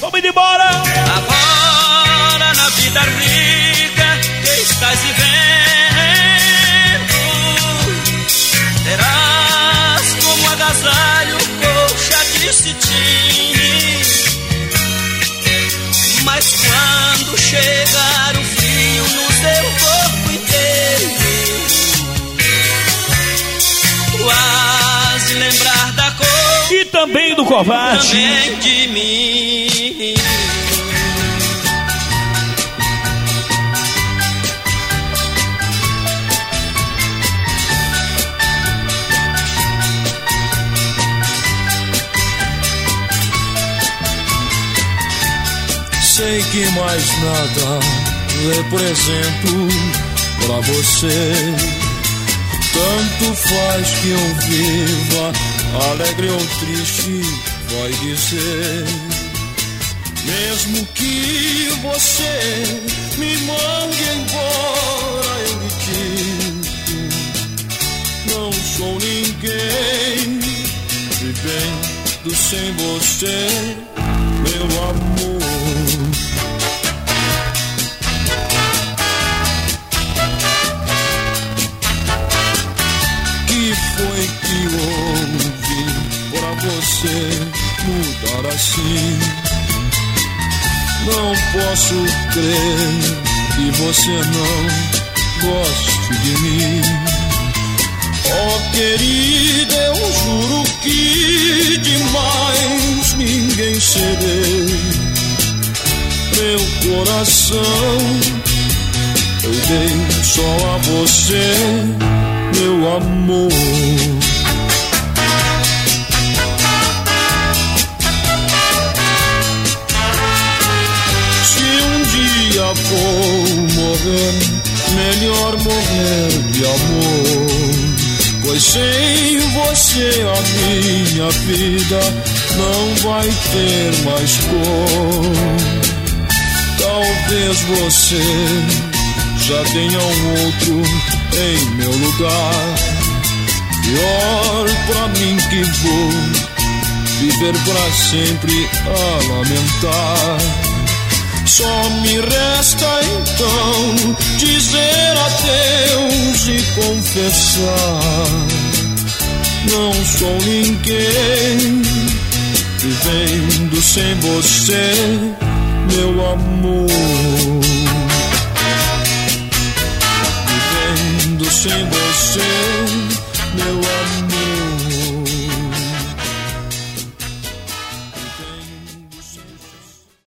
Vamos embora! Agora na vida rica que estás vivendo, terás como agasalho colcha de cetim. Mas quando chegar o frio no seu corpo inteiro, tu has de lembrar da cor E também do covarde. também de mim. Sei que mais nada represento pra você. Tanto faz que eu viva, alegre ou triste, vai dizer. Mesmo que você me mande embora, eu lhe digo: Não sou ninguém, vivendo sem você, meu amor. Assim? Não posso crer que você não goste de mim. Oh querida, eu juro que demais ninguém serei. Meu coração eu dei só a você, meu amor. Melhor morrer de amor. Pois sem você a minha vida não vai ter mais cor. Talvez você já tenha um outro em meu lugar. Pior pra mim que vou viver para sempre a lamentar. Só me resta então dizer adeus e confessar. Não sou ninguém, vivendo sem você, meu amor.